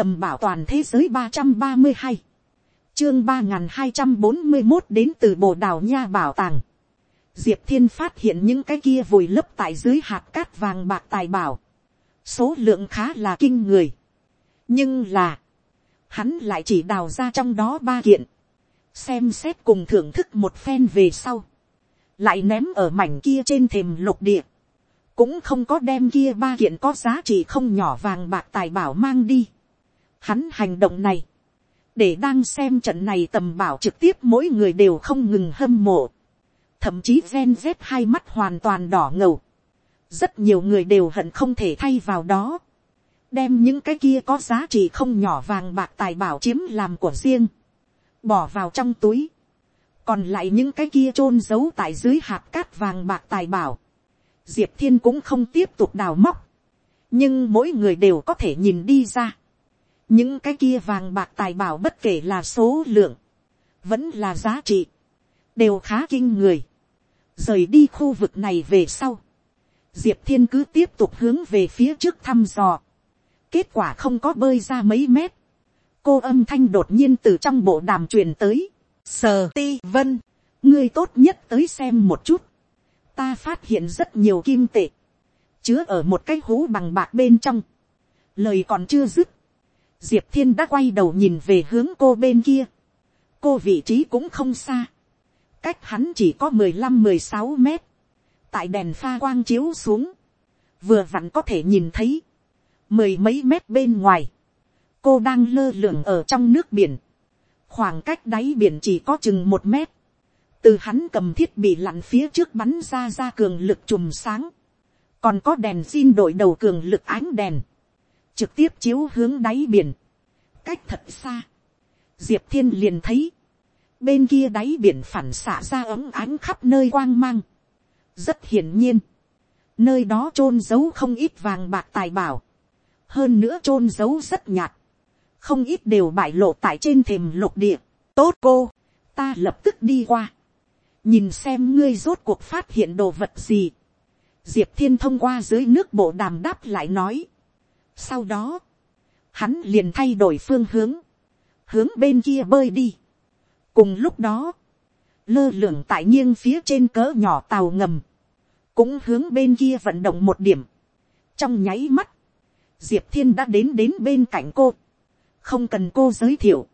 tầm bảo toàn thế giới ba trăm ba mươi hai, chương ba n g h n hai trăm bốn mươi một đến từ bồ đào nha bảo tàng. diệp thiên phát hiện những cái kia vùi lấp tại dưới hạt cát vàng bạc tài bảo, số lượng khá là kinh người. nhưng là, hắn lại chỉ đào ra trong đó ba kiện, xem xét cùng thưởng thức một phen về sau, lại ném ở mảnh kia trên thềm lục địa, cũng không có đem kia ba kiện có giá trị không nhỏ vàng bạc tài bảo mang đi. Hắn hành động này, để đang xem trận này tầm bảo trực tiếp mỗi người đều không ngừng hâm mộ. Thậm chí gen z hai mắt hoàn toàn đỏ ngầu. Rất nhiều người đều hận không thể thay vào đó. Đem những cái kia có giá trị không nhỏ vàng bạc tài bảo chiếm làm của riêng. Bỏ vào trong túi. Còn lại những cái kia chôn giấu tại dưới hạt cát vàng bạc tài bảo diệp thiên cũng không tiếp tục đào móc, nhưng mỗi người đều có thể nhìn đi ra những cái kia vàng bạc tài bảo bất kể là số lượng, vẫn là giá trị, đều khá kinh người. rời đi khu vực này về sau, diệp thiên cứ tiếp tục hướng về phía trước thăm dò. kết quả không có bơi ra mấy mét. cô âm thanh đột nhiên từ trong bộ đàm truyền tới. sờ ti vân, ngươi tốt nhất tới xem một chút ta phát hiện rất nhiều kim tệ, chứa ở một cái hố bằng bạc bên trong, lời còn chưa dứt, diệp thiên đã quay đầu nhìn về hướng cô bên kia, cô vị trí cũng không xa, cách hắn chỉ có mười lăm mười sáu mét, tại đèn pha quang chiếu xuống, vừa vặn có thể nhìn thấy, mười mấy mét bên ngoài, cô đang lơ lửng ở trong nước biển, khoảng cách đáy biển chỉ có chừng một mét, từ hắn cầm thiết bị lặn phía trước bắn ra ra cường lực chùm sáng, còn có đèn xin đổi đầu cường lực ánh đèn, trực tiếp chiếu hướng đáy biển, cách thật xa, diệp thiên liền thấy, bên kia đáy biển phản xạ ra ấm ánh khắp nơi quang mang, rất hiển nhiên, nơi đó chôn giấu không ít vàng bạc tài bảo, hơn nữa chôn giấu rất nhạt, không ít đều bại lộ tại trên thềm lục địa, tốt cô, ta lập tức đi qua, nhìn xem ngươi rốt cuộc phát hiện đồ vật gì. diệp thiên thông qua dưới nước bộ đàm đáp lại nói sau đó, hắn liền thay đổi phương hướng, hướng bên kia bơi đi. cùng lúc đó, lơ lửng tại nghiêng phía trên cỡ nhỏ tàu ngầm, cũng hướng bên kia vận động một điểm. trong nháy mắt, diệp thiên đã đến đến bên cạnh cô, không cần cô giới thiệu,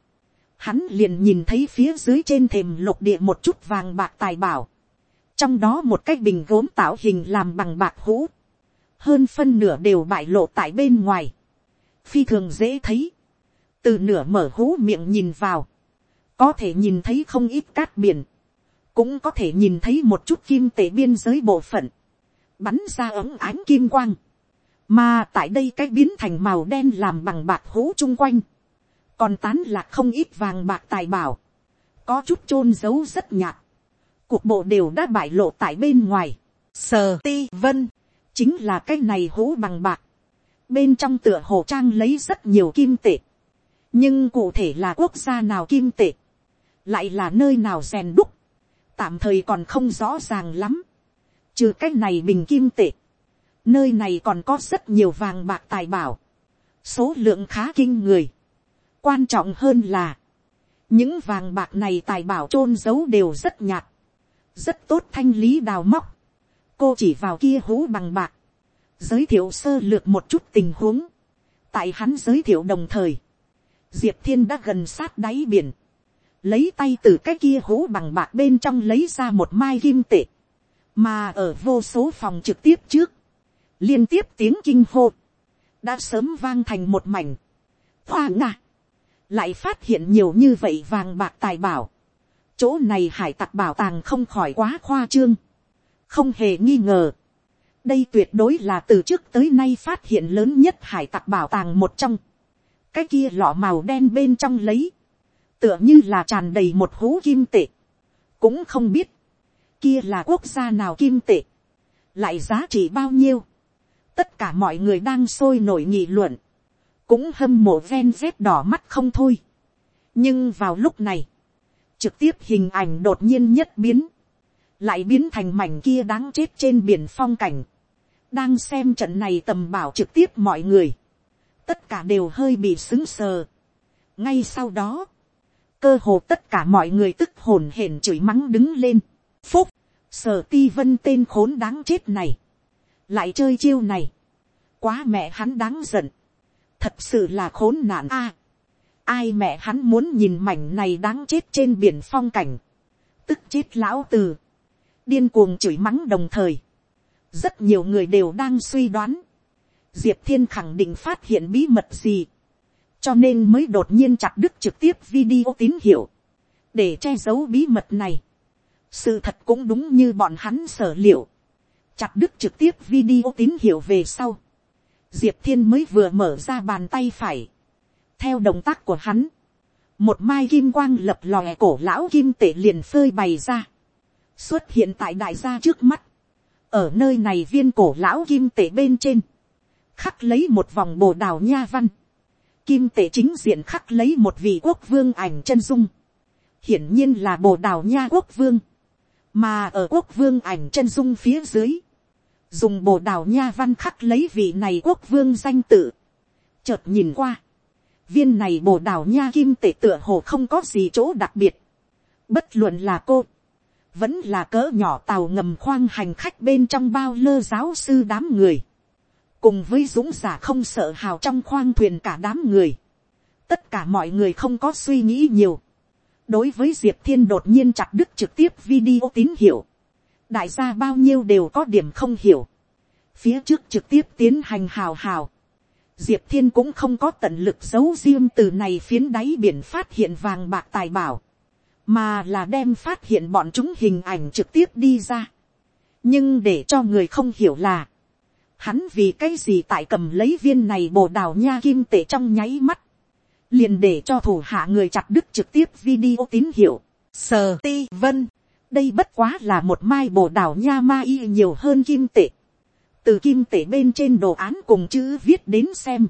hắn liền nhìn thấy phía dưới trên thềm lục địa một chút vàng bạc tài bảo, trong đó một cái bình gốm tạo hình làm bằng bạc hũ, hơn phân nửa đều bại lộ tại bên ngoài, phi thường dễ thấy, từ nửa mở hú miệng nhìn vào, có thể nhìn thấy không ít cát biển, cũng có thể nhìn thấy một chút kim tể biên giới bộ phận, bắn ra ống ánh kim quang, mà tại đây cái biến thành màu đen làm bằng bạc hú chung quanh, còn tán lạc không ít vàng bạc tài bảo, có chút chôn giấu rất nhạt, cuộc bộ đều đã bại lộ tại bên ngoài, sờ ti vân, chính là cái này hố bằng bạc, bên trong tựa hồ trang lấy rất nhiều kim tệ, nhưng cụ thể là quốc gia nào kim tệ, lại là nơi nào rèn đúc, tạm thời còn không rõ ràng lắm, trừ cái này bình kim tệ, nơi này còn có rất nhiều vàng bạc tài bảo, số lượng khá kinh người, quan trọng hơn là, những vàng bạc này tài bảo chôn giấu đều rất nhạt, rất tốt thanh lý đào móc, cô chỉ vào kia hú bằng bạc, giới thiệu sơ lược một chút tình huống, tại hắn giới thiệu đồng thời, diệp thiên đã gần sát đáy biển, lấy tay từ cái kia hú bằng bạc bên trong lấy ra một mai kim tệ, mà ở vô số phòng trực tiếp trước, liên tiếp tiếng kinh hô, đã sớm vang thành một mảnh, hoa nga lại phát hiện nhiều như vậy vàng bạc tài bảo, chỗ này hải tặc bảo tàng không khỏi quá khoa trương, không hề nghi ngờ, đây tuyệt đối là từ trước tới nay phát hiện lớn nhất hải tặc bảo tàng một trong, cái kia lọ màu đen bên trong lấy, tựa như là tràn đầy một hố kim tệ, cũng không biết, kia là quốc gia nào kim tệ, lại giá trị bao nhiêu, tất cả mọi người đang sôi nổi nghị luận, cũng hâm mộ ven rét đỏ mắt không thôi. nhưng vào lúc này, trực tiếp hình ảnh đột nhiên nhất biến, lại biến thành mảnh kia đáng chết trên biển phong cảnh, đang xem trận này tầm bảo trực tiếp mọi người, tất cả đều hơi bị xứng sờ. ngay sau đó, cơ hồ tất cả mọi người tức hồn hển chửi mắng đứng lên. phúc, sở ti vân tên khốn đáng chết này, lại chơi chiêu này, quá mẹ hắn đáng giận, thật sự là khốn nạn a. ai mẹ hắn muốn nhìn mảnh này đáng chết trên biển phong cảnh, tức chết lão từ, điên cuồng chửi mắng đồng thời, rất nhiều người đều đang suy đoán, diệp thiên khẳng định phát hiện bí mật gì, cho nên mới đột nhiên chặt đứt trực tiếp video tín hiệu, để che giấu bí mật này. sự thật cũng đúng như bọn hắn sở liệu, chặt đứt trực tiếp video tín hiệu về sau, diệp thiên mới vừa mở ra bàn tay phải, theo động tác của hắn, một mai kim quang lập lòe cổ lão kim tể liền phơi bày ra, xuất hiện tại đại gia trước mắt, ở nơi này viên cổ lão kim tể bên trên, khắc lấy một vòng bồ đào nha văn, kim tể chính diện khắc lấy một vị quốc vương ảnh chân dung, hiển nhiên là bồ đào nha quốc vương, mà ở quốc vương ảnh chân dung phía dưới, dùng bồ đào nha văn khắc lấy vị này quốc vương danh tự, chợt nhìn qua, viên này bồ đào nha kim tể tựa hồ không có gì chỗ đặc biệt, bất luận là cô, vẫn là cỡ nhỏ tàu ngầm khoang hành khách bên trong bao lơ giáo sư đám người, cùng với dũng giả không sợ hào trong khoang thuyền cả đám người, tất cả mọi người không có suy nghĩ nhiều, đối với diệp thiên đột nhiên chặt đứt trực tiếp video tín hiệu, đại gia bao nhiêu đều có điểm không hiểu, phía trước trực tiếp tiến hành hào hào, diệp thiên cũng không có tận lực giấu riêng từ này phiến đáy biển phát hiện vàng bạc tài bảo, mà là đem phát hiện bọn chúng hình ảnh trực tiếp đi ra. nhưng để cho người không hiểu là, hắn vì cái gì tại cầm lấy viên này bồ đào nha kim tệ trong nháy mắt, liền để cho thủ hạ người chặt đứt trực tiếp video tín hiệu, sờ ti vân, đây bất quá là một mai bồ đào nha ma y nhiều hơn kim tệ, từ kim tệ bên trên đồ án cùng chữ viết đến xem,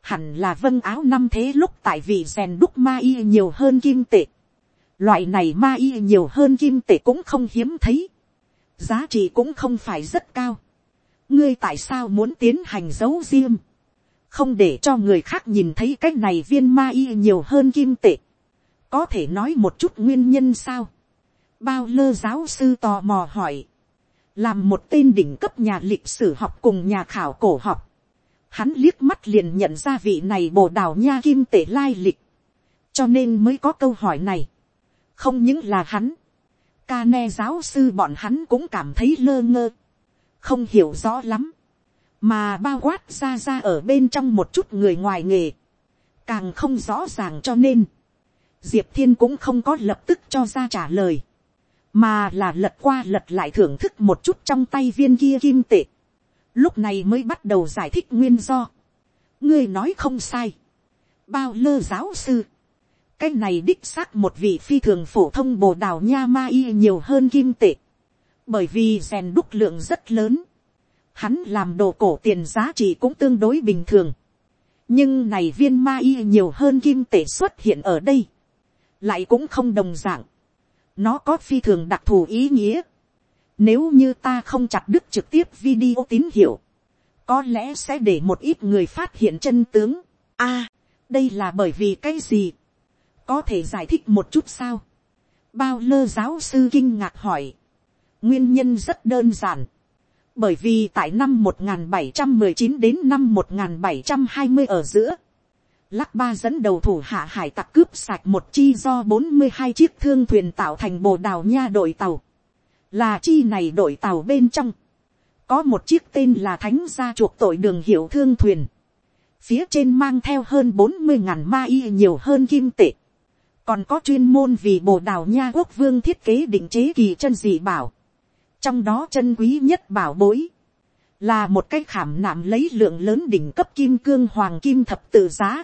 hẳn là vân áo năm thế lúc tại vì rèn đúc ma y nhiều hơn kim tệ, Loại này ma y nhiều hơn kim tệ cũng không hiếm thấy. Giá trị cũng không phải rất cao. Ngươi tại sao muốn tiến hành giấu riêng? Không để cho người khác nhìn thấy cái này viên ma y nhiều hơn kim tệ. Có thể nói một chút nguyên nhân sao? Bao lơ giáo sư tò mò hỏi. Làm một tên đỉnh cấp nhà lịch sử học cùng nhà khảo cổ học. Hắn liếc mắt liền nhận ra vị này bồ đào nha kim tệ lai lịch. Cho nên mới có câu hỏi này không những là hắn, ca ne giáo sư bọn hắn cũng cảm thấy lơ ngơ, không hiểu rõ lắm, mà bao quát ra ra ở bên trong một chút người ngoài nghề, càng không rõ ràng cho nên, diệp thiên cũng không có lập tức cho ra trả lời, mà là lật qua lật lại thưởng thức một chút trong tay viên kia kim tệ, lúc này mới bắt đầu giải thích nguyên do. ngươi nói không sai, bao lơ giáo sư, cái này đích xác một vị phi thường phổ thông bồ đào nha ma y nhiều hơn kim tệ, bởi vì rèn đúc lượng rất lớn, hắn làm đồ cổ tiền giá trị cũng tương đối bình thường, nhưng này viên ma y nhiều hơn kim tệ xuất hiện ở đây, lại cũng không đồng d ạ n g nó có phi thường đặc thù ý nghĩa, nếu như ta không chặt đứt trực tiếp video tín hiệu, có lẽ sẽ để một ít người phát hiện chân tướng. a, đây là bởi vì cái gì, có thể giải thích một chút sao. bao lơ giáo sư kinh ngạc hỏi. nguyên nhân rất đơn giản. bởi vì tại năm 1719 đến năm 1720 ở giữa, Lắc ba dẫn đầu thủ hạ hải tặc cướp sạch một chi do 42 chiếc thương thuyền tạo thành bồ đào nha đội tàu. Là chi này đội tàu bên trong. Có một chiếc tên là Thánh gia chuộc tội đường hiệu thương thuyền. Phía trên mang theo hơn 40 ngàn ma y nhiều hơn kim tệ còn có chuyên môn vì bồ đào nha quốc vương thiết kế định chế kỳ chân dị bảo, trong đó chân quý nhất bảo bối, là một cái khảm nạm lấy lượng lớn đỉnh cấp kim cương hoàng kim thập tự giá.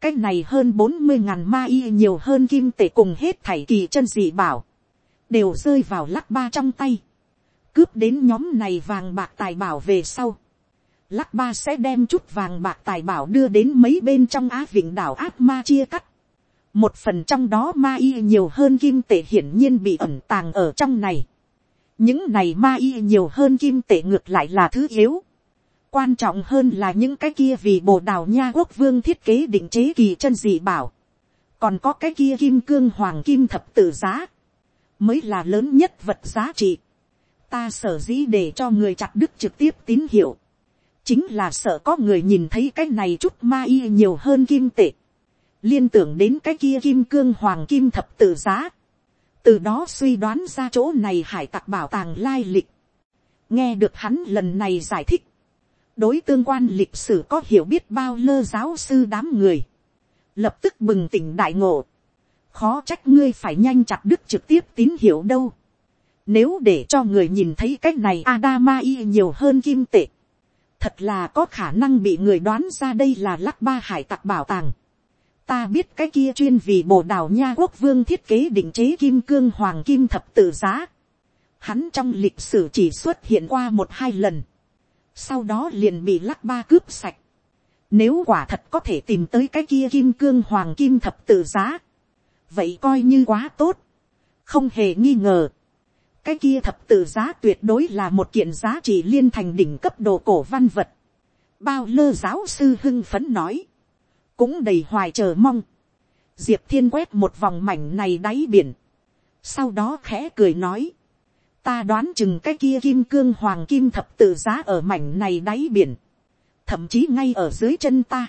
cái này hơn bốn mươi ngàn ma y nhiều hơn kim tệ cùng hết thảy kỳ chân dị bảo, đều rơi vào lắc ba trong tay, cướp đến nhóm này vàng bạc tài bảo về sau. Lắc ba sẽ đem chút vàng bạc tài bảo đưa đến mấy bên trong á vịnh đảo ác ma chia cắt một phần trong đó ma y nhiều hơn kim tệ hiển nhiên bị ẩn tàng ở trong này. những này ma y nhiều hơn kim tệ ngược lại là thứ yếu. quan trọng hơn là những cái kia vì bồ đào nha quốc vương thiết kế định chế kỳ chân dị bảo, còn có cái kia kim cương hoàng kim thập tự giá, mới là lớn nhất vật giá trị. ta sở dĩ để cho người chặt đức trực tiếp tín hiệu, chính là sợ có người nhìn thấy cái này chút ma y nhiều hơn kim tệ, liên tưởng đến cái kia kim cương hoàng kim thập tự giá, từ đó suy đoán ra chỗ này hải tặc bảo tàng lai lịch. nghe được hắn lần này giải thích, đối tương quan lịch sử có hiểu biết bao lơ giáo sư đám người, lập tức bừng tỉnh đại ngộ, khó trách ngươi phải nhanh chặt đức trực tiếp tín hiệu đâu. Nếu để cho người nhìn thấy cái này Adama y nhiều hơn kim tệ, thật là có khả năng bị người đoán ra đây là lắc ba hải tặc bảo tàng. Ta biết cái kia chuyên vì bồ đào nha quốc vương thiết kế định chế kim cương hoàng kim thập tự giá. Hắn trong lịch sử chỉ xuất hiện qua một hai lần. Sau đó liền bị lắc ba cướp sạch. Nếu quả thật có thể tìm tới cái kia kim cương hoàng kim thập tự giá. Vậy coi như quá tốt. Không hề nghi ngờ. Cái kia thập tự giá tuyệt đối là một kiện giá trị liên thành đỉnh cấp đồ cổ văn vật. Bao lơ giáo sư hưng phấn nói cũng đầy hoài chờ mong. Diệp thiên quét một vòng mảnh này đáy biển. Sau đó khẽ cười nói. Ta đoán chừng cái kia kim cương hoàng kim thập tự giá ở mảnh này đáy biển. Thậm chí ngay ở dưới chân ta.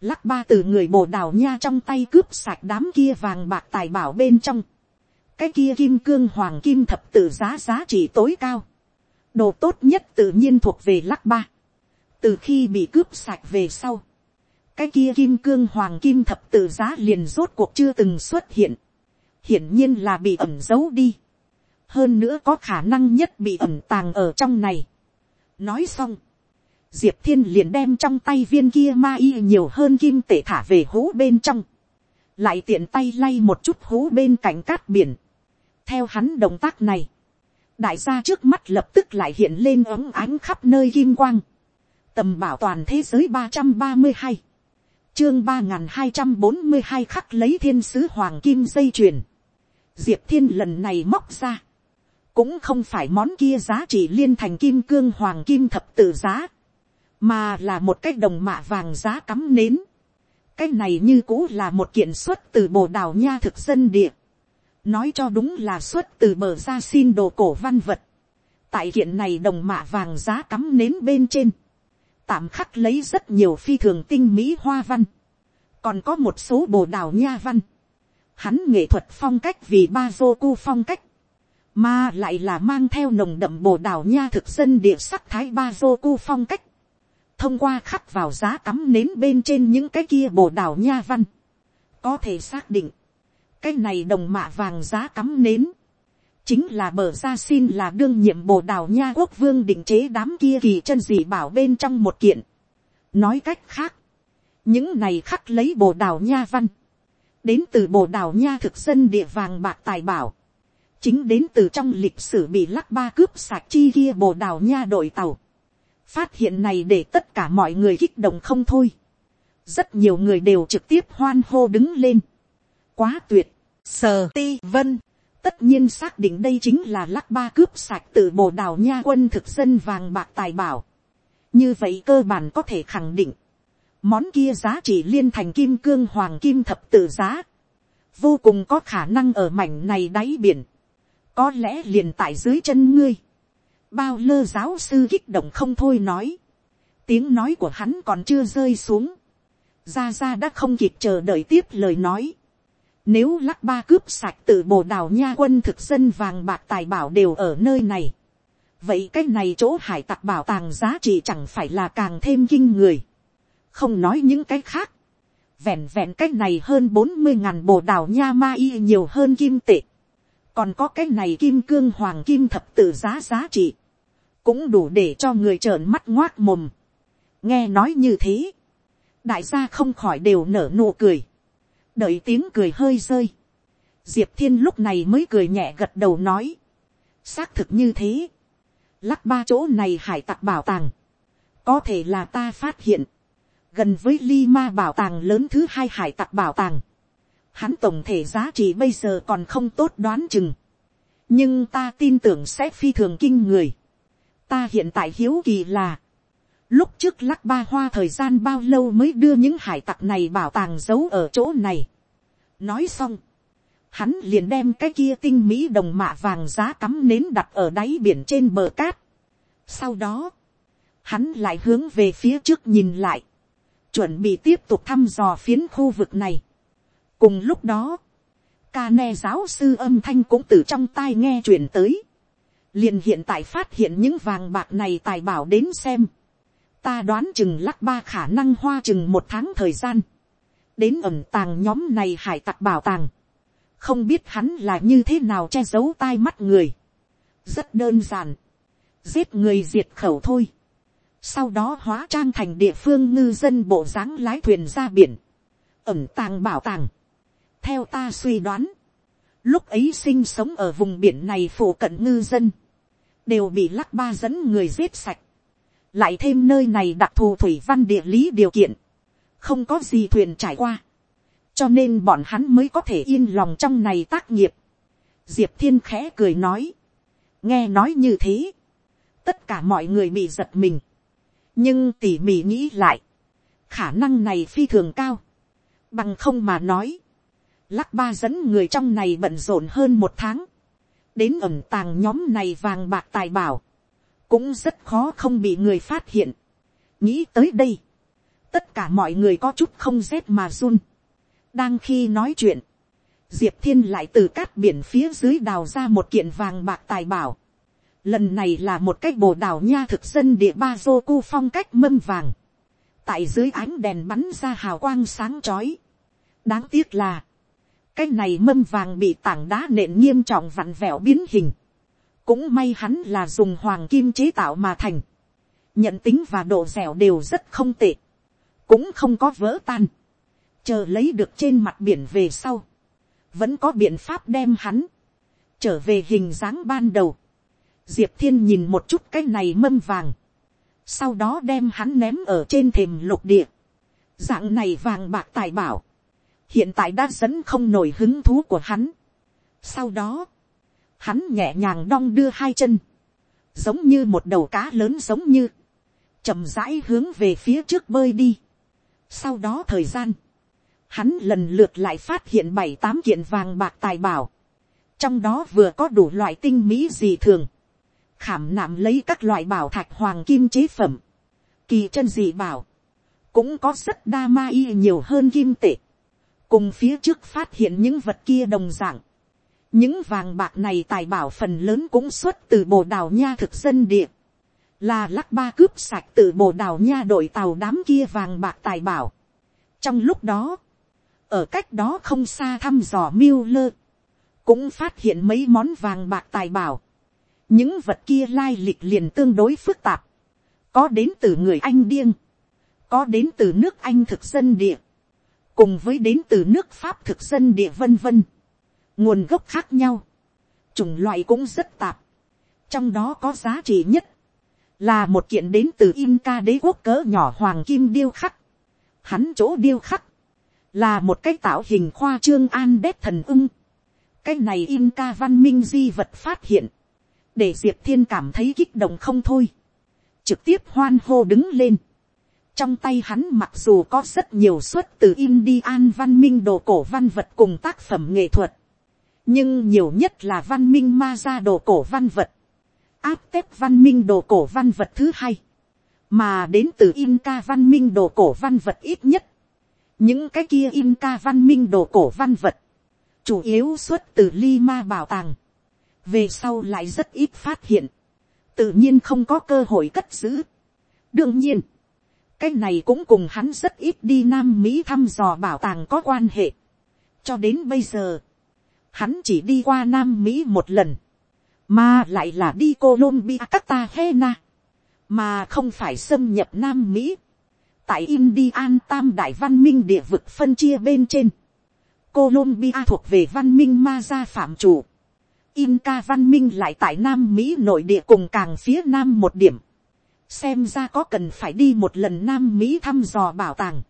Lắc ba từ người bồ đào nha trong tay cướp sạch đám kia vàng bạc tài bảo bên trong. Cái kia kim cương hoàng kim thập tự giá giá trị tối cao. Đồ tốt nhất tự nhiên thuộc về lắc ba. Từ khi bị cướp sạch về sau cái kia kim cương hoàng kim thập tự giá liền rốt cuộc chưa từng xuất hiện, hiển nhiên là bị ẩm giấu đi, hơn nữa có khả năng nhất bị ẩm tàng ở trong này. nói xong, diệp thiên liền đem trong tay viên kia ma y nhiều hơn kim tể thả về hố bên trong, lại tiện tay lay một chút hố bên cạnh cát biển. theo hắn động tác này, đại gia trước mắt lập tức lại hiện lên ấm ánh khắp nơi kim quang, tầm bảo toàn thế giới ba trăm ba mươi hai, chương ba n hai trăm bốn mươi hai khắc lấy thiên sứ hoàng kim dây chuyền. diệp thiên lần này móc ra. cũng không phải món kia giá trị liên thành kim cương hoàng kim thập tự giá. mà là một cái đồng mạ vàng giá cắm nến. cái này như cũ là một kiện xuất từ bồ đào nha thực dân địa. nói cho đúng là xuất từ bờ ra xin đồ cổ văn vật. tại kiện này đồng mạ vàng giá cắm nến bên trên tạm khắc lấy rất nhiều phi thường tinh mỹ hoa văn, còn có một số bồ đào nha văn, hắn nghệ thuật phong cách vì ba dô cu phong cách, mà lại là mang theo nồng đậm bồ đào nha thực dân địa sắc thái ba dô cu phong cách, thông qua khắc vào giá cắm nến bên trên những cái kia bồ đào nha văn, có thể xác định, cái này đồng mạ vàng giá cắm nến, chính là bờ ra xin là đương nhiệm bồ đào nha quốc vương định chế đám kia kỳ chân dị bảo bên trong một kiện. nói cách khác, những này khắc lấy bồ đào nha văn, đến từ bồ đào nha thực dân địa vàng bạc tài bảo, chính đến từ trong lịch sử bị lắc ba cướp sạc chi kia bồ đào nha đội tàu. phát hiện này để tất cả mọi người kích động không thôi. rất nhiều người đều trực tiếp hoan hô đứng lên. quá tuyệt, sờ ti vân tất nhiên xác định đây chính là lắc ba cướp sạch từ bồ đào nha quân thực dân vàng bạc tài bảo. như vậy cơ bản có thể khẳng định, món kia giá trị liên thành kim cương hoàng kim thập tự giá, vô cùng có khả năng ở mảnh này đáy biển, có lẽ liền tại dưới chân ngươi, bao lơ giáo sư kích động không thôi nói, tiếng nói của hắn còn chưa rơi xuống, ra ra đã không kịp chờ đợi tiếp lời nói, nếu lắc ba cướp sạch từ bồ đào nha quân thực dân vàng bạc tài bảo đều ở nơi này. Vậy cái này chỗ hải tặc bảo tàng giá trị chẳng phải là càng thêm kinh người. Không nói những cái khác. Vẹn vẹn cái này hơn bốn mươi ngàn bồ đào nha ma y nhiều hơn kim tệ. Còn có cái này kim cương hoàng kim thập tự giá giá trị. Cũng đủ để cho người trợn mắt ngoác mồm. Nghe nói như thế. Đại gia không khỏi đều nở nụ cười đợi tiếng cười hơi rơi, diệp thiên lúc này mới cười nhẹ gật đầu nói, xác thực như thế, lắc ba chỗ này hải tặc bảo tàng, có thể là ta phát hiện, gần với ly ma bảo tàng lớn thứ hai hải tặc bảo tàng, hắn tổng thể giá trị bây giờ còn không tốt đoán chừng, nhưng ta tin tưởng sẽ phi thường kinh người, ta hiện tại hiếu kỳ là, Lúc trước lắc ba hoa thời gian bao lâu mới đưa những hải tặc này bảo tàng giấu ở chỗ này. Nói xong. Hắn liền đem cái kia tinh mỹ đồng mạ vàng giá cắm nến đặt ở đáy biển trên bờ cát. Sau đó. Hắn lại hướng về phía trước nhìn lại. Chuẩn bị tiếp tục thăm dò phiến khu vực này. Cùng lúc đó. Ca ne giáo sư âm thanh cũng từ trong tai nghe chuyển tới. Liền hiện tại phát hiện những vàng bạc này tài bảo đến xem ta đoán chừng lắc ba khả năng hoa chừng một tháng thời gian, đến ẩm tàng nhóm này hải tặc bảo tàng, không biết hắn là như thế nào che giấu tai mắt người, rất đơn giản, giết người diệt khẩu thôi, sau đó hóa trang thành địa phương ngư dân bộ dáng lái thuyền ra biển, ẩm tàng bảo tàng, theo ta suy đoán, lúc ấy sinh sống ở vùng biển này phổ cận ngư dân, đều bị lắc ba dẫn người giết sạch, lại thêm nơi này đặc thù thủy văn địa lý điều kiện, không có gì thuyền trải qua, cho nên bọn hắn mới có thể yên lòng trong này tác nghiệp. diệp thiên khẽ cười nói, nghe nói như thế, tất cả mọi người bị giật mình, nhưng tỉ mỉ nghĩ lại, khả năng này phi thường cao, bằng không mà nói, lắc ba dẫn người trong này bận rộn hơn một tháng, đến ẩm tàng nhóm này vàng bạc tài bảo, cũng rất khó không bị người phát hiện. nghĩ tới đây, tất cả mọi người có chút không rét mà run. đang khi nói chuyện, diệp thiên lại từ cát biển phía dưới đào ra một kiện vàng bạc tài bảo. lần này là một cái bồ đào nha thực dân địa ba dô cu phong cách mâm vàng. tại dưới ánh đèn bắn ra hào quang sáng trói. đáng tiếc là, cái này mâm vàng bị tảng đá nện nghiêm trọng vặn vẹo biến hình cũng may hắn là dùng hoàng kim chế tạo mà thành. Nhận tính và độ dẻo đều rất không tệ. Cũng không có vỡ tan. Chờ lấy được trên mặt biển về sau. Vẫn có biện pháp đem hắn. Trở về hình dáng ban đầu. Diệp thiên nhìn một chút cái này mâm vàng. Sau đó đem hắn ném ở trên thềm lục địa. Dạng này vàng bạc tài bảo. Hiện tại đã dẫn không nổi hứng thú của hắn. Sau đó hắn nhẹ nhàng đong đưa hai chân, giống như một đầu cá lớn giống như, chậm rãi hướng về phía trước bơi đi. Sau đó thời gian, hắn lần lượt lại phát hiện bảy tám kiện vàng bạc tài bảo, trong đó vừa có đủ loại tinh mỹ gì thường, khảm nạm lấy các loại bảo thạch hoàng kim chế phẩm, kỳ chân dị bảo, cũng có rất đa ma y nhiều hơn kim tệ, cùng phía trước phát hiện những vật kia đồng dạng, những vàng bạc này tài bảo phần lớn cũng xuất từ bồ đào nha thực dân địa, là lắc ba cướp sạch từ bồ đào nha đội tàu đám kia vàng bạc tài bảo. trong lúc đó, ở cách đó không xa thăm dò miêu lơ, cũng phát hiện mấy món vàng bạc tài bảo. những vật kia lai lịch liền tương đối phức tạp, có đến từ người anh điên, có đến từ nước anh thực dân địa, cùng với đến từ nước pháp thực dân địa vân vân nguồn gốc khác nhau, chủng loại cũng rất tạp, trong đó có giá trị nhất, là một kiện đến từ Inca đế quốc cỡ nhỏ hoàng kim điêu khắc. Hắn chỗ điêu khắc, là một cái tạo hình khoa trương an đét thần ưng. cái này Inca văn minh di vật phát hiện, để diệp thiên cảm thấy kích động không thôi, trực tiếp hoan hô đứng lên. trong tay hắn mặc dù có rất nhiều suất từ Indian văn minh đồ cổ văn vật cùng tác phẩm nghệ thuật, nhưng nhiều nhất là văn minh ma ra đồ cổ văn vật, áp tép văn minh đồ cổ văn vật thứ hai, mà đến từ Inca văn minh đồ cổ văn vật ít nhất, những cái kia Inca văn minh đồ cổ văn vật, chủ yếu xuất từ Lima bảo tàng, về sau lại rất ít phát hiện, tự nhiên không có cơ hội cất giữ. đương nhiên, cái này cũng cùng hắn rất ít đi nam mỹ thăm dò bảo tàng có quan hệ. cho đến bây giờ, hắn chỉ đi qua nam mỹ một lần, mà lại là đi Colombia Cartagena, mà không phải xâm nhập nam mỹ. tại Indian tam đại văn minh địa vực phân chia bên trên, Colombia thuộc về văn minh ma gia phạm chủ, Inca văn minh lại tại Nam Mỹ nội địa cùng càng phía Nam một điểm. Xem ra có cần phải đi một lần Nam Mỹ thăm dò bảo tàng.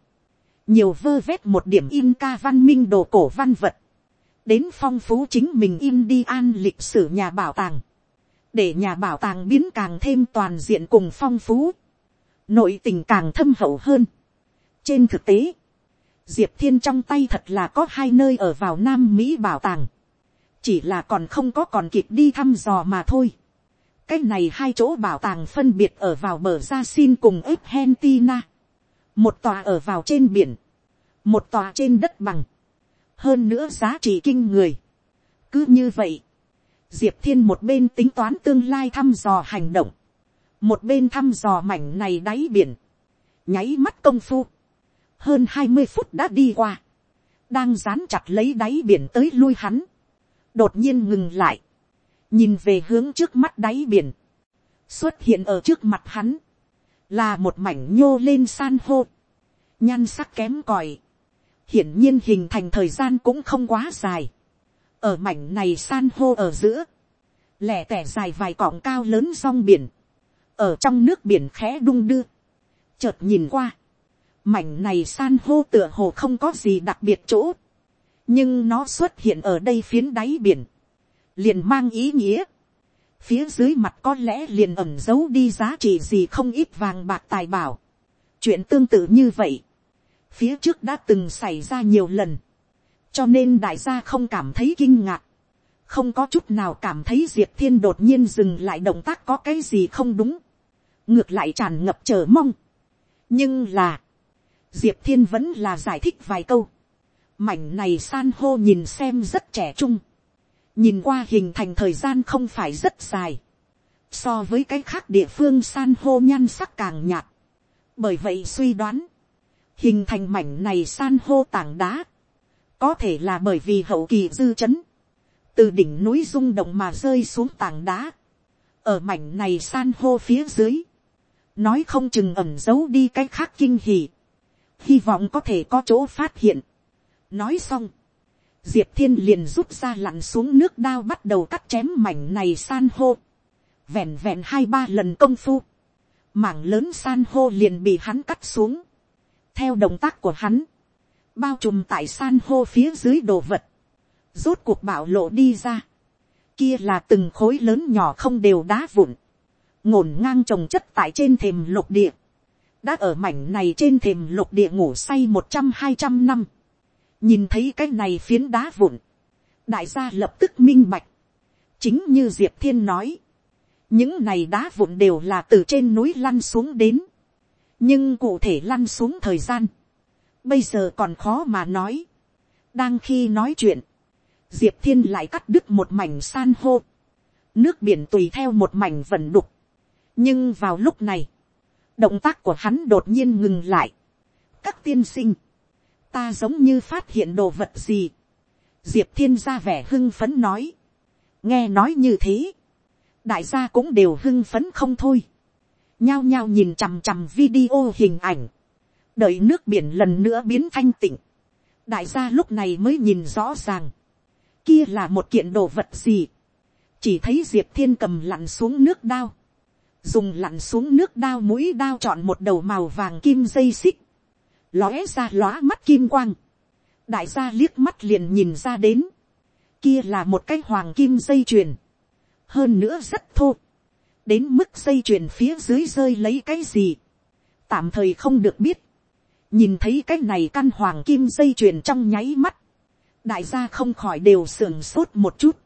Nhiều vơ vét một điểm Inca văn minh đồ cổ văn vật đến phong phú chính mình Indian lịch sử nhà bảo tàng, để nhà bảo tàng biến càng thêm toàn diện cùng phong phú. nội tình càng thâm hậu hơn. trên thực tế, diệp thiên trong tay thật là có hai nơi ở vào nam mỹ bảo tàng, chỉ là còn không có còn kịp đi thăm dò mà thôi. cái này hai chỗ bảo tàng phân biệt ở vào bờ gia xin cùng Argentina. một tòa ở vào trên biển, một tòa trên đất bằng, hơn nữa giá trị kinh người. cứ như vậy, diệp thiên một bên tính toán tương lai thăm dò hành động, một bên thăm dò mảnh này đáy biển, nháy mắt công phu, hơn hai mươi phút đã đi qua, đang dán chặt lấy đáy biển tới lui hắn, đột nhiên ngừng lại, nhìn về hướng trước mắt đáy biển, xuất hiện ở trước mặt hắn, là một mảnh nhô lên san hô, nhan sắc kém còi, hiển nhiên hình thành thời gian cũng không quá dài, ở mảnh này san hô ở giữa, lẻ tẻ dài vài cọng cao lớn rong biển, ở trong nước biển khẽ đung đưa, chợt nhìn qua, mảnh này san hô tựa hồ không có gì đặc biệt chỗ, nhưng nó xuất hiện ở đây phiến đáy biển, liền mang ý nghĩa, phía dưới mặt có lẽ liền ẩm giấu đi giá trị gì không ít vàng bạc tài bảo. chuyện tương tự như vậy, phía trước đã từng xảy ra nhiều lần, cho nên đại gia không cảm thấy kinh ngạc, không có chút nào cảm thấy diệp thiên đột nhiên dừng lại động tác có cái gì không đúng, ngược lại tràn ngập chờ mong. nhưng là, diệp thiên vẫn là giải thích vài câu, mảnh này san hô nhìn xem rất trẻ trung, nhìn qua hình thành thời gian không phải rất dài, so với cái khác địa phương san hô nhan sắc càng nhạt, bởi vậy suy đoán, hình thành mảnh này san hô tảng đá, có thể là bởi vì hậu kỳ dư chấn, từ đỉnh núi rung động mà rơi xuống tảng đá, ở mảnh này san hô phía dưới, nói không chừng ẩm giấu đi cái khác kinh hỉ, hy vọng có thể có chỗ phát hiện. nói xong, diệp thiên liền rút ra lặn xuống nước đao bắt đầu cắt chém mảnh này san hô, vẹn vẹn hai ba lần công phu, mảng lớn san hô liền bị hắn cắt xuống, theo động tác của hắn, bao trùm tại san hô phía dưới đồ vật, rốt cuộc bạo lộ đi ra, kia là từng khối lớn nhỏ không đều đá vụn, ngổn ngang trồng chất tại trên thềm lục địa, đã ở mảnh này trên thềm lục địa ngủ say một trăm hai trăm năm, nhìn thấy cái này phiến đá vụn, đại gia lập tức minh bạch, chính như diệp thiên nói, những này đá vụn đều là từ trên núi lăn xuống đến, nhưng cụ thể lăn xuống thời gian, bây giờ còn khó mà nói. đang khi nói chuyện, diệp thiên lại cắt đứt một mảnh san hô, nước biển tùy theo một mảnh vần đục, nhưng vào lúc này, động tác của hắn đột nhiên ngừng lại. các tiên sinh, ta giống như phát hiện đồ vật gì. diệp thiên ra vẻ hưng phấn nói. nghe nói như thế, đại gia cũng đều hưng phấn không thôi nhao nhao nhìn chằm chằm video hình ảnh, đợi nước biển lần nữa biến thanh tịnh. đại gia lúc này mới nhìn rõ ràng, kia là một kiện đồ vật gì. chỉ thấy diệp thiên cầm lặn xuống nước đao, dùng lặn xuống nước đao mũi đao chọn một đầu màu vàng kim dây xích, lóe ra lóa mắt kim quang, đại gia liếc mắt liền nhìn ra đến, kia là một cái hoàng kim dây chuyền, hơn nữa rất thô, đến mức dây chuyền phía dưới rơi lấy cái gì, tạm thời không được biết, nhìn thấy cái này căn hoàng kim dây chuyền trong nháy mắt, đại gia không khỏi đều sưởng sốt một chút.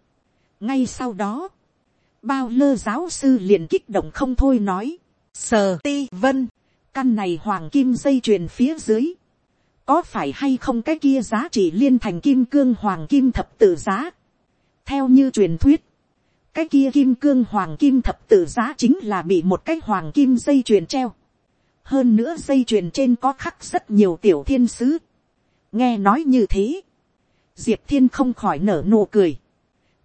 ngay sau đó, bao lơ giáo sư liền kích động không thôi nói, sờ ti vân, căn này hoàng kim dây chuyền phía dưới, có phải hay không cái kia giá trị liên thành kim cương hoàng kim thập tự giá. theo như truyền thuyết, cái kia kim cương hoàng kim thập tự giá chính là bị một cái hoàng kim dây chuyền treo. hơn nữa dây chuyền trên có khắc rất nhiều tiểu thiên sứ. nghe nói như thế, diệp thiên không khỏi nở nụ cười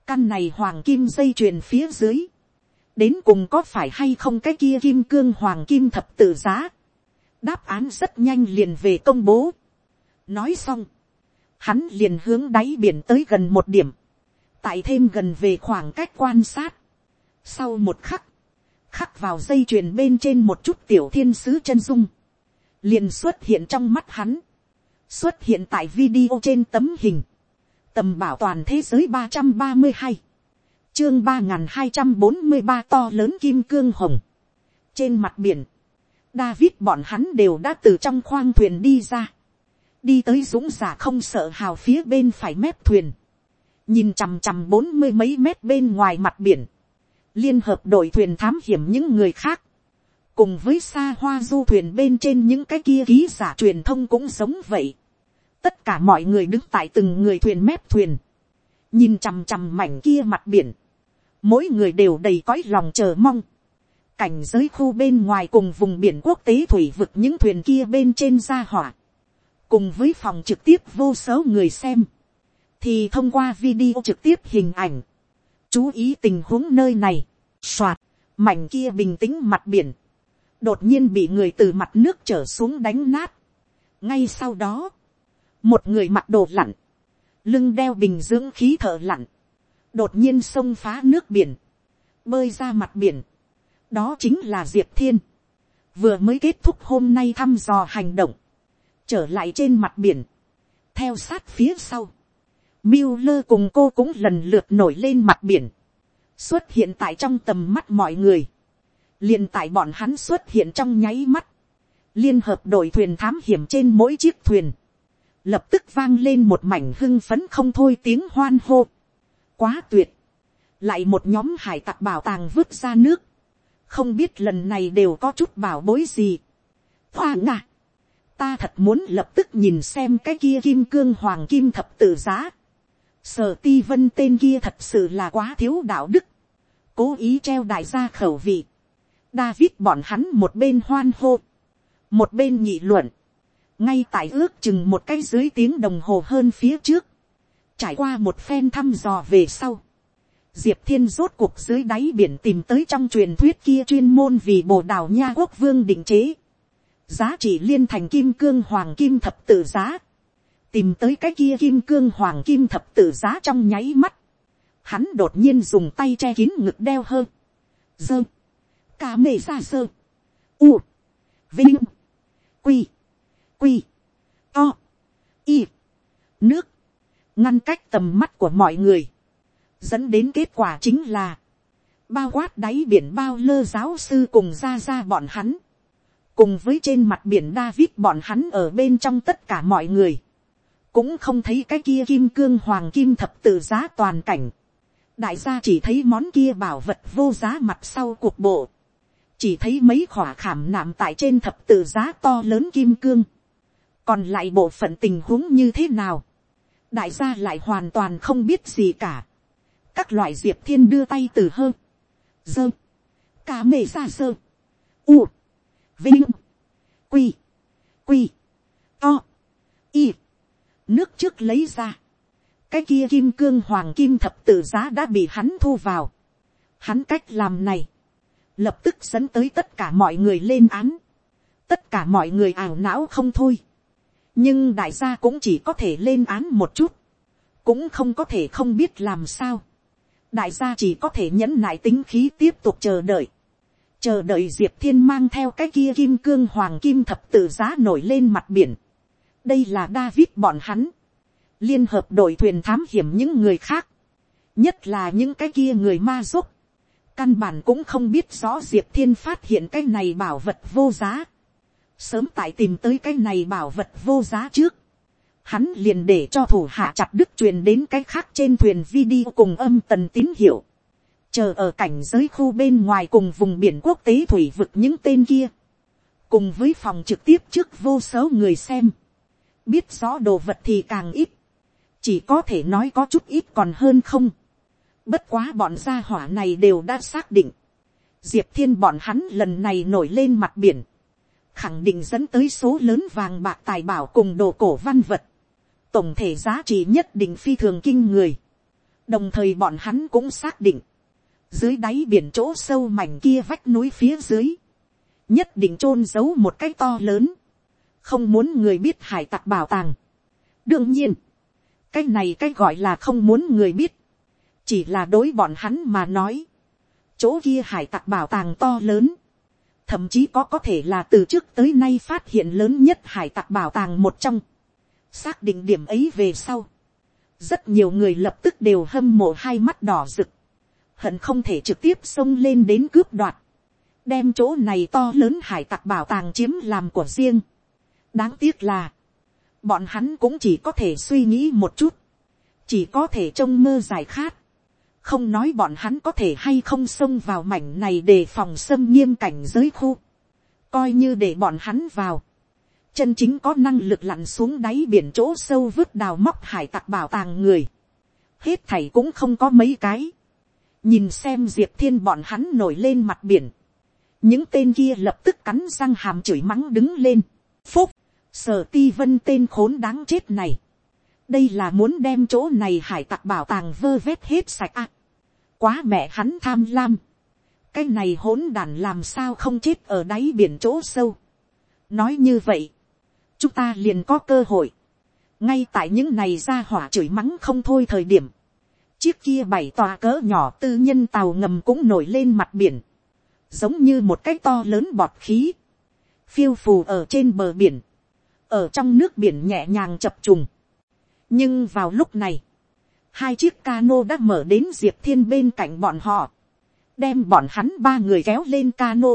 căn này hoàng kim dây chuyền phía dưới, đến cùng có phải hay không cái kia kim cương hoàng kim thập tự giá, đáp án rất nhanh liền về công bố. nói xong, hắn liền hướng đáy biển tới gần một điểm, tại thêm gần về khoảng cách quan sát. sau một khắc, khắc vào dây chuyền bên trên một chút tiểu thiên sứ chân dung, liền xuất hiện trong mắt hắn, xuất hiện tại video trên tấm hình, tầm bảo toàn thế giới ba trăm ba mươi hai, chương ba n hai trăm bốn mươi ba to lớn kim cương hồng. trên mặt biển, David bọn hắn đều đã từ trong khoang thuyền đi ra. Đi tới dũng giả không sợ hào phía bên phải mép thuyền. Nhìn chằm chằm bốn mươi mấy mét bên ngoài mặt biển. Liên hợp đội thuyền thám hiểm những người khác. Cùng với xa hoa du thuyền bên trên những cái kia ký giả truyền thông cũng sống vậy. Tất cả mọi người đứng tại từng người thuyền mép thuyền. Nhìn chằm chằm mảnh kia mặt biển. Mỗi người đều đầy cõi lòng chờ mong cảnh giới khu bên ngoài cùng vùng biển quốc tế thủy vực những thuyền kia bên trên ra hỏa, cùng với phòng trực tiếp vô số người xem, thì thông qua video trực tiếp hình ảnh, chú ý tình huống nơi này, soạt, mảnh kia bình tĩnh mặt biển, đột nhiên bị người từ mặt nước trở xuống đánh nát. ngay sau đó, một người mặc đồ lặn, lưng đeo bình dưỡng khí thở lặn, đột nhiên xông phá nước biển, bơi ra mặt biển, đó chính là diệp thiên, vừa mới kết thúc hôm nay thăm dò hành động, trở lại trên mặt biển, theo sát phía sau, Miller lơ cùng cô cũng lần lượt nổi lên mặt biển, xuất hiện tại trong tầm mắt mọi người, liền tại bọn hắn xuất hiện trong nháy mắt, liên hợp đội thuyền thám hiểm trên mỗi chiếc thuyền, lập tức vang lên một mảnh hưng phấn không thôi tiếng hoan hô. Quá tuyệt. Lại một nhóm hải tặc bảo tàng vứt ra nước không biết lần này đều có chút bảo bối gì. Hoa ngạ, ta thật muốn lập tức nhìn xem cái kia kim cương hoàng kim thập tự giá. Sở ti vân tên kia thật sự là quá thiếu đạo đức. Cố ý treo đại gia khẩu vị. David bọn hắn một bên hoan hô. Một bên nhị luận. Ngay tại ước chừng một cái dưới tiếng đồng hồ hơn phía trước. Trải qua một phen thăm dò về sau diệp thiên rốt cuộc dưới đáy biển tìm tới trong truyền thuyết kia chuyên môn vì bồ đào nha quốc vương định chế. giá trị liên thành kim cương hoàng kim thập tự giá tìm tới cái kia kim cương hoàng kim thập tự giá trong nháy mắt. hắn đột nhiên dùng tay che kín ngực đeo hơn. dơ. ca mê ra sơ. u. vinh. quy. quy. to. y. nước. ngăn cách tầm mắt của mọi người dẫn đến kết quả chính là, bao quát đáy biển bao lơ giáo sư cùng ra ra bọn hắn, cùng với trên mặt biển David bọn hắn ở bên trong tất cả mọi người, cũng không thấy cái kia kim cương hoàng kim thập tự giá toàn cảnh, đại gia chỉ thấy món kia bảo vật vô giá mặt sau cuộc bộ, chỉ thấy mấy khỏa khảm nạm tại trên thập tự giá to lớn kim cương, còn lại bộ phận tình huống như thế nào, đại gia lại hoàn toàn không biết gì cả. Các loại diệp thiên đưa tay từ hơ, dơ, cả mê ra sơ, u, vinh, quy, quy, to, y, nước trước lấy ra, cái kia kim cương hoàng kim thập tự giá đã bị hắn thu vào, hắn cách làm này, lập tức dẫn tới tất cả mọi người lên án, tất cả mọi người ảo não không thôi, nhưng đại gia cũng chỉ có thể lên án một chút, cũng không có thể không biết làm sao, đại gia chỉ có thể nhẫn nại tính khí tiếp tục chờ đợi. chờ đợi diệp thiên mang theo cái kia kim cương hoàng kim thập tự giá nổi lên mặt biển đây là david bọn hắn. liên hợp đội thuyền thám hiểm những người khác. nhất là những cái kia người ma giúp. căn bản cũng không biết rõ diệp thiên phát hiện cái này bảo vật vô giá. sớm tại tìm tới cái này bảo vật vô giá trước hắn liền để cho thủ hạ chặt đứt truyền đến cái khác trên thuyền video cùng âm tần tín hiệu, chờ ở cảnh giới khu bên ngoài cùng vùng biển quốc tế thủy vực những tên kia, cùng với phòng trực tiếp trước vô số người xem, biết rõ đồ vật thì càng ít, chỉ có thể nói có chút ít còn hơn không, bất quá bọn gia hỏa này đều đã xác định, diệp thiên bọn hắn lần này nổi lên mặt biển, khẳng định dẫn tới số lớn vàng bạc tài bảo cùng đồ cổ văn vật. Tổng thể giá trị nhất định phi thường kinh người. đồng thời bọn hắn cũng xác định, dưới đáy biển chỗ sâu mảnh kia vách núi phía dưới, nhất định chôn giấu một cái to lớn, không muốn người biết hải tặc bảo tàng. đương nhiên, cái này cái gọi là không muốn người biết, chỉ là đối bọn hắn mà nói, chỗ kia hải tặc bảo tàng to lớn, thậm chí có có thể là từ trước tới nay phát hiện lớn nhất hải tặc bảo tàng một trong xác định điểm ấy về sau, rất nhiều người lập tức đều hâm mộ hai mắt đỏ rực, hận không thể trực tiếp xông lên đến cướp đoạt, đem chỗ này to lớn hải tặc bảo tàng chiếm làm của riêng đáng tiếc là, bọn hắn cũng chỉ có thể suy nghĩ một chút, chỉ có thể trông mơ dài khát, không nói bọn hắn có thể hay không xông vào mảnh này để phòng xâm nghiêm cảnh giới khu, coi như để bọn hắn vào, chân chính có năng lực lặn xuống đáy biển chỗ sâu vứt đào móc hải tặc bảo tàng người, hết thảy cũng không có mấy cái, nhìn xem diệp thiên bọn hắn nổi lên mặt biển, những tên kia lập tức cắn răng hàm chửi mắng đứng lên, phúc, sở ti vân tên khốn đáng chết này, đây là muốn đem chỗ này hải tặc bảo tàng vơ vét hết sạch à. quá mẹ hắn tham lam, cái này hỗn đàn làm sao không chết ở đáy biển chỗ sâu. nói như vậy, chúng ta liền có cơ hội, ngay tại những này ra hỏa chửi mắng không thôi thời điểm, chiếc kia bảy tòa cỡ nhỏ tư nhân tàu ngầm cũng nổi lên mặt biển, giống như một cái to lớn bọt khí, phiêu phù ở trên bờ biển, ở trong nước biển nhẹ nhàng chập trùng. nhưng vào lúc này, hai chiếc cano đã mở đến diệp thiên bên cạnh bọn họ, đem bọn hắn ba người kéo lên cano.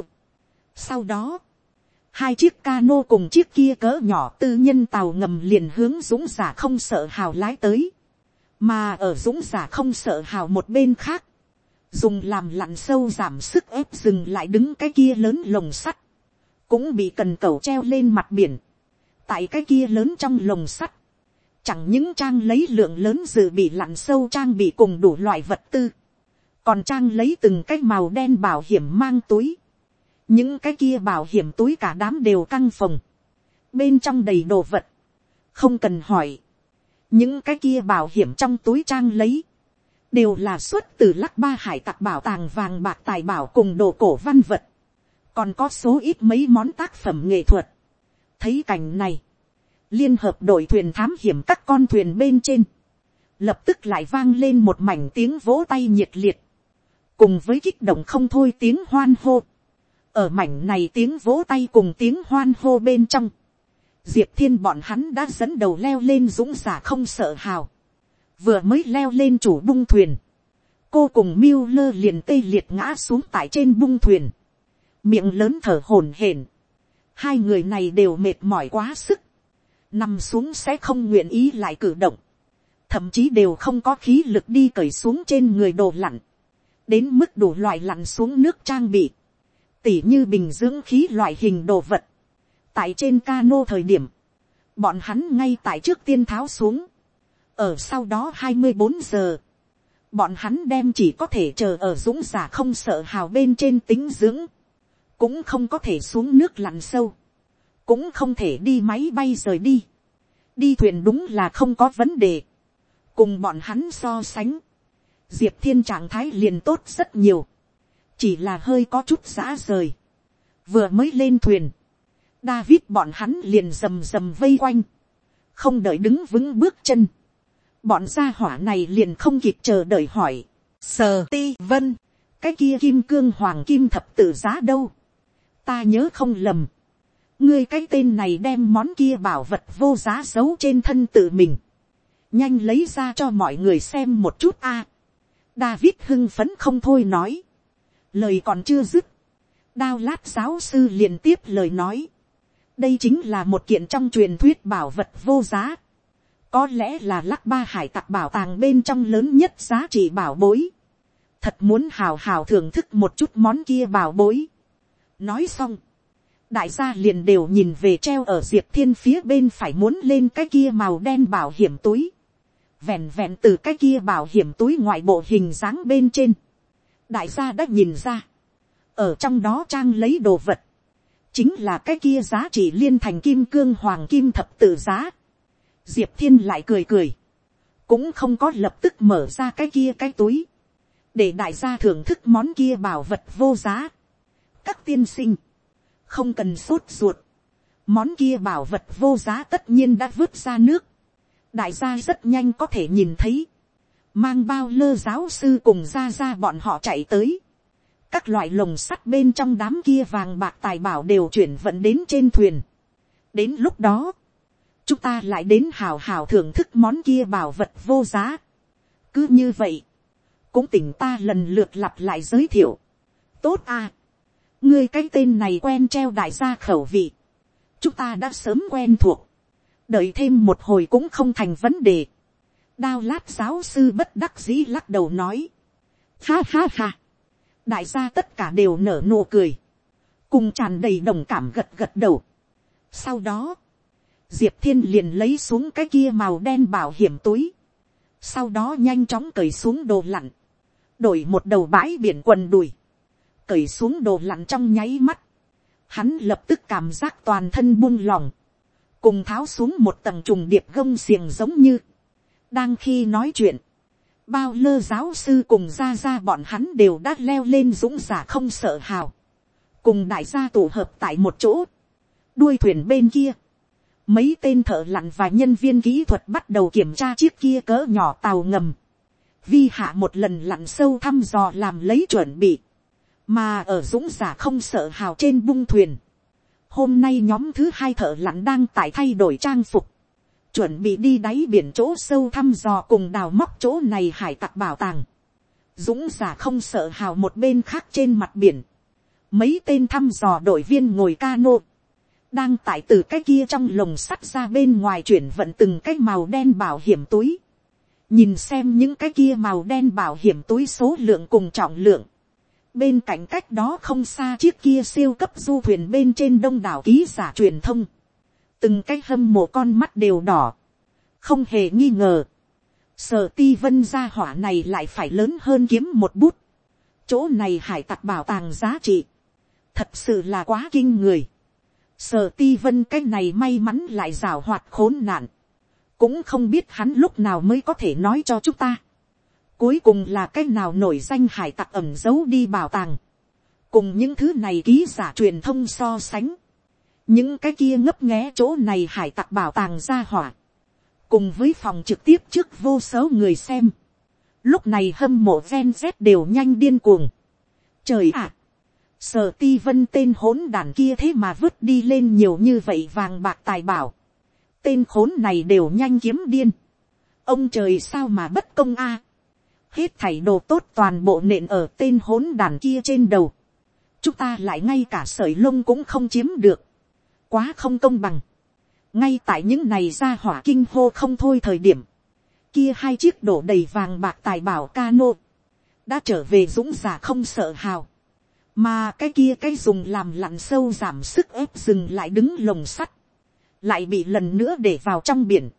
sau đó, hai chiếc cano cùng chiếc kia cỡ nhỏ tư nhân tàu ngầm liền hướng dũng giả không sợ hào lái tới, mà ở dũng giả không sợ hào một bên khác, dùng làm lặn sâu giảm sức ép dừng lại đứng cái kia lớn lồng sắt, cũng bị cần cầu treo lên mặt biển, tại cái kia lớn trong lồng sắt, chẳng những trang lấy lượng lớn dự bị lặn sâu trang bị cùng đủ loại vật tư, còn trang lấy từng cái màu đen bảo hiểm mang túi, những cái kia bảo hiểm túi cả đám đều căng phòng, bên trong đầy đồ vật, không cần hỏi, những cái kia bảo hiểm trong túi trang lấy, đều là xuất từ lắc ba hải tặc bảo tàng vàng bạc tài bảo cùng đồ cổ văn vật, còn có số ít mấy món tác phẩm nghệ thuật thấy cảnh này, liên hợp đội thuyền thám hiểm các con thuyền bên trên, lập tức lại vang lên một mảnh tiếng vỗ tay nhiệt liệt, cùng với kích động không thôi tiếng hoan hô. ở mảnh này tiếng vỗ tay cùng tiếng hoan hô bên trong, diệp thiên bọn hắn đã dẫn đầu leo lên dũng giả không sợ hào, vừa mới leo lên chủ bung thuyền, cô cùng miêu lơ liền tê liệt ngã xuống tại trên bung thuyền, miệng lớn thở hổn hển, hai người này đều mệt mỏi quá sức, nằm xuống sẽ không nguyện ý lại cử động, thậm chí đều không có khí lực đi cởi xuống trên người đồ lặn, đến mức đủ loại lặn xuống nước trang bị, tỉ như bình dưỡng khí loại hình đồ vật, tại trên cano thời điểm, bọn hắn ngay tại trước tiên tháo xuống, ở sau đó hai mươi bốn giờ, bọn hắn đem chỉ có thể chờ ở dũng giả không sợ hào bên trên tính dưỡng, cũng không có thể xuống nước lặn sâu, cũng không thể đi máy bay rời đi, đi thuyền đúng là không có vấn đề, cùng bọn hắn so sánh, diệp thiên trạng thái liền tốt rất nhiều, chỉ là hơi có chút giã rời, vừa mới lên thuyền, David bọn hắn liền rầm rầm vây quanh. Không đợi đứng vững bước chân. Bọn gia hỏa này liền không kịp chờ đợi hỏi. Sờ ti vân. Cái kia kim cương hoàng kim thập tự giá đâu? Ta nhớ không lầm. Ngươi cái tên này đem món kia bảo vật vô giá giấu trên thân tự mình. Nhanh lấy ra cho mọi người xem một chút a. David hưng phấn không thôi nói. Lời còn chưa dứt. Đao lát giáo sư liền tiếp lời nói đây chính là một kiện trong truyền thuyết bảo vật vô giá. có lẽ là lắc ba hải tặc bảo tàng bên trong lớn nhất giá trị bảo bối. thật muốn hào hào thưởng thức một chút món kia bảo bối nói xong, đại gia liền đều nhìn về treo ở diệp thiên phía bên phải muốn lên cái kia màu đen bảo hiểm túi. vẹn vẹn từ cái kia bảo hiểm túi ngoại bộ hình dáng bên trên. đại gia đã nhìn ra. ở trong đó trang lấy đồ vật chính là cái kia giá trị liên thành kim cương hoàng kim thập tự giá. diệp thiên lại cười cười, cũng không có lập tức mở ra cái kia cái túi, để đại gia thưởng thức món kia bảo vật vô giá các tiên sinh, không cần sốt ruột, món kia bảo vật vô giá tất nhiên đã vứt ra nước, đại gia rất nhanh có thể nhìn thấy, mang bao lơ giáo sư cùng ra ra bọn họ chạy tới, các loại lồng sắt bên trong đám kia vàng bạc tài bảo đều chuyển vận đến trên thuyền. đến lúc đó, chúng ta lại đến hào hào thưởng thức món kia bảo vật vô giá. cứ như vậy, cũng tỉnh ta lần lượt lặp lại giới thiệu. tốt à ngươi cái tên này quen treo đại gia khẩu vị, chúng ta đã sớm quen thuộc, đợi thêm một hồi cũng không thành vấn đề. đao lát giáo sư bất đắc dĩ lắc đầu nói, ha ha ha, đại gia tất cả đều nở nụ cười, cùng tràn đầy đồng cảm gật gật đầu. sau đó, diệp thiên liền lấy xuống cái kia màu đen bảo hiểm túi, sau đó nhanh chóng cởi xuống đồ lặn, đổi một đầu bãi biển quần đùi, cởi xuống đồ lặn trong nháy mắt, hắn lập tức cảm giác toàn thân buông lỏng, cùng tháo xuống một tầng trùng điệp gông xiềng giống như, đang khi nói chuyện, bao lơ giáo sư cùng ra ra bọn hắn đều đã leo lên dũng giả không sợ hào, cùng đại gia tụ hợp tại một chỗ, đuôi thuyền bên kia, mấy tên thợ lặn và nhân viên kỹ thuật bắt đầu kiểm tra chiếc kia cỡ nhỏ tàu ngầm, vi hạ một lần lặn sâu thăm dò làm lấy chuẩn bị, mà ở dũng giả không sợ hào trên bung thuyền, hôm nay nhóm thứ hai thợ lặn đang tại thay đổi trang phục, chuẩn bị đi đáy biển chỗ sâu thăm dò cùng đào móc chỗ này hải tặc bảo tàng. Dũng giả không sợ hào một bên khác trên mặt biển. Mấy tên thăm dò đội viên ngồi cano. Đang tải từ cái kia trong lồng sắt ra bên ngoài chuyển vận từng cái màu đen bảo hiểm túi. Nhìn xem những cái kia màu đen bảo hiểm túi số lượng cùng trọng lượng. Bên cạnh cách đó không xa chiếc kia siêu cấp du thuyền bên trên đông đảo ký giả truyền thông. Từng cái hâm mộ con mắt đều đỏ, không hề nghi ngờ, sở ti vân gia hỏa này lại phải lớn hơn kiếm một bút, chỗ này hải tặc bảo tàng giá trị, thật sự là quá kinh người, sở ti vân cái này may mắn lại rào hoạt khốn nạn, cũng không biết hắn lúc nào mới có thể nói cho chúng ta, cuối cùng là cái nào nổi danh hải tặc ẩm giấu đi bảo tàng, cùng những thứ này ký giả truyền thông so sánh, những cái kia ngấp nghé chỗ này hải tặc bảo tàng ra hỏa, cùng với phòng trực tiếp trước vô số người xem, lúc này hâm mộ ven z đều nhanh điên cuồng. trời ạ, sở ti vân tên hỗn đàn kia thế mà vứt đi lên nhiều như vậy vàng bạc tài bảo, tên khốn này đều nhanh kiếm điên, ông trời sao mà bất công a, hết thảy đồ tốt toàn bộ nện ở tên hỗn đàn kia trên đầu, chúng ta lại ngay cả sợi lông cũng không chiếm được, quá không công bằng. ngay tại những này ra hỏa kinh hô không thôi thời điểm, kia hai chiếc đổ đầy vàng bạc tài bảo cano, đã trở về dũng giả không sợ hào, mà cái kia cái dùng làm lặn sâu giảm sức ép dừng lại đứng lồng sắt, lại bị lần nữa để vào trong biển,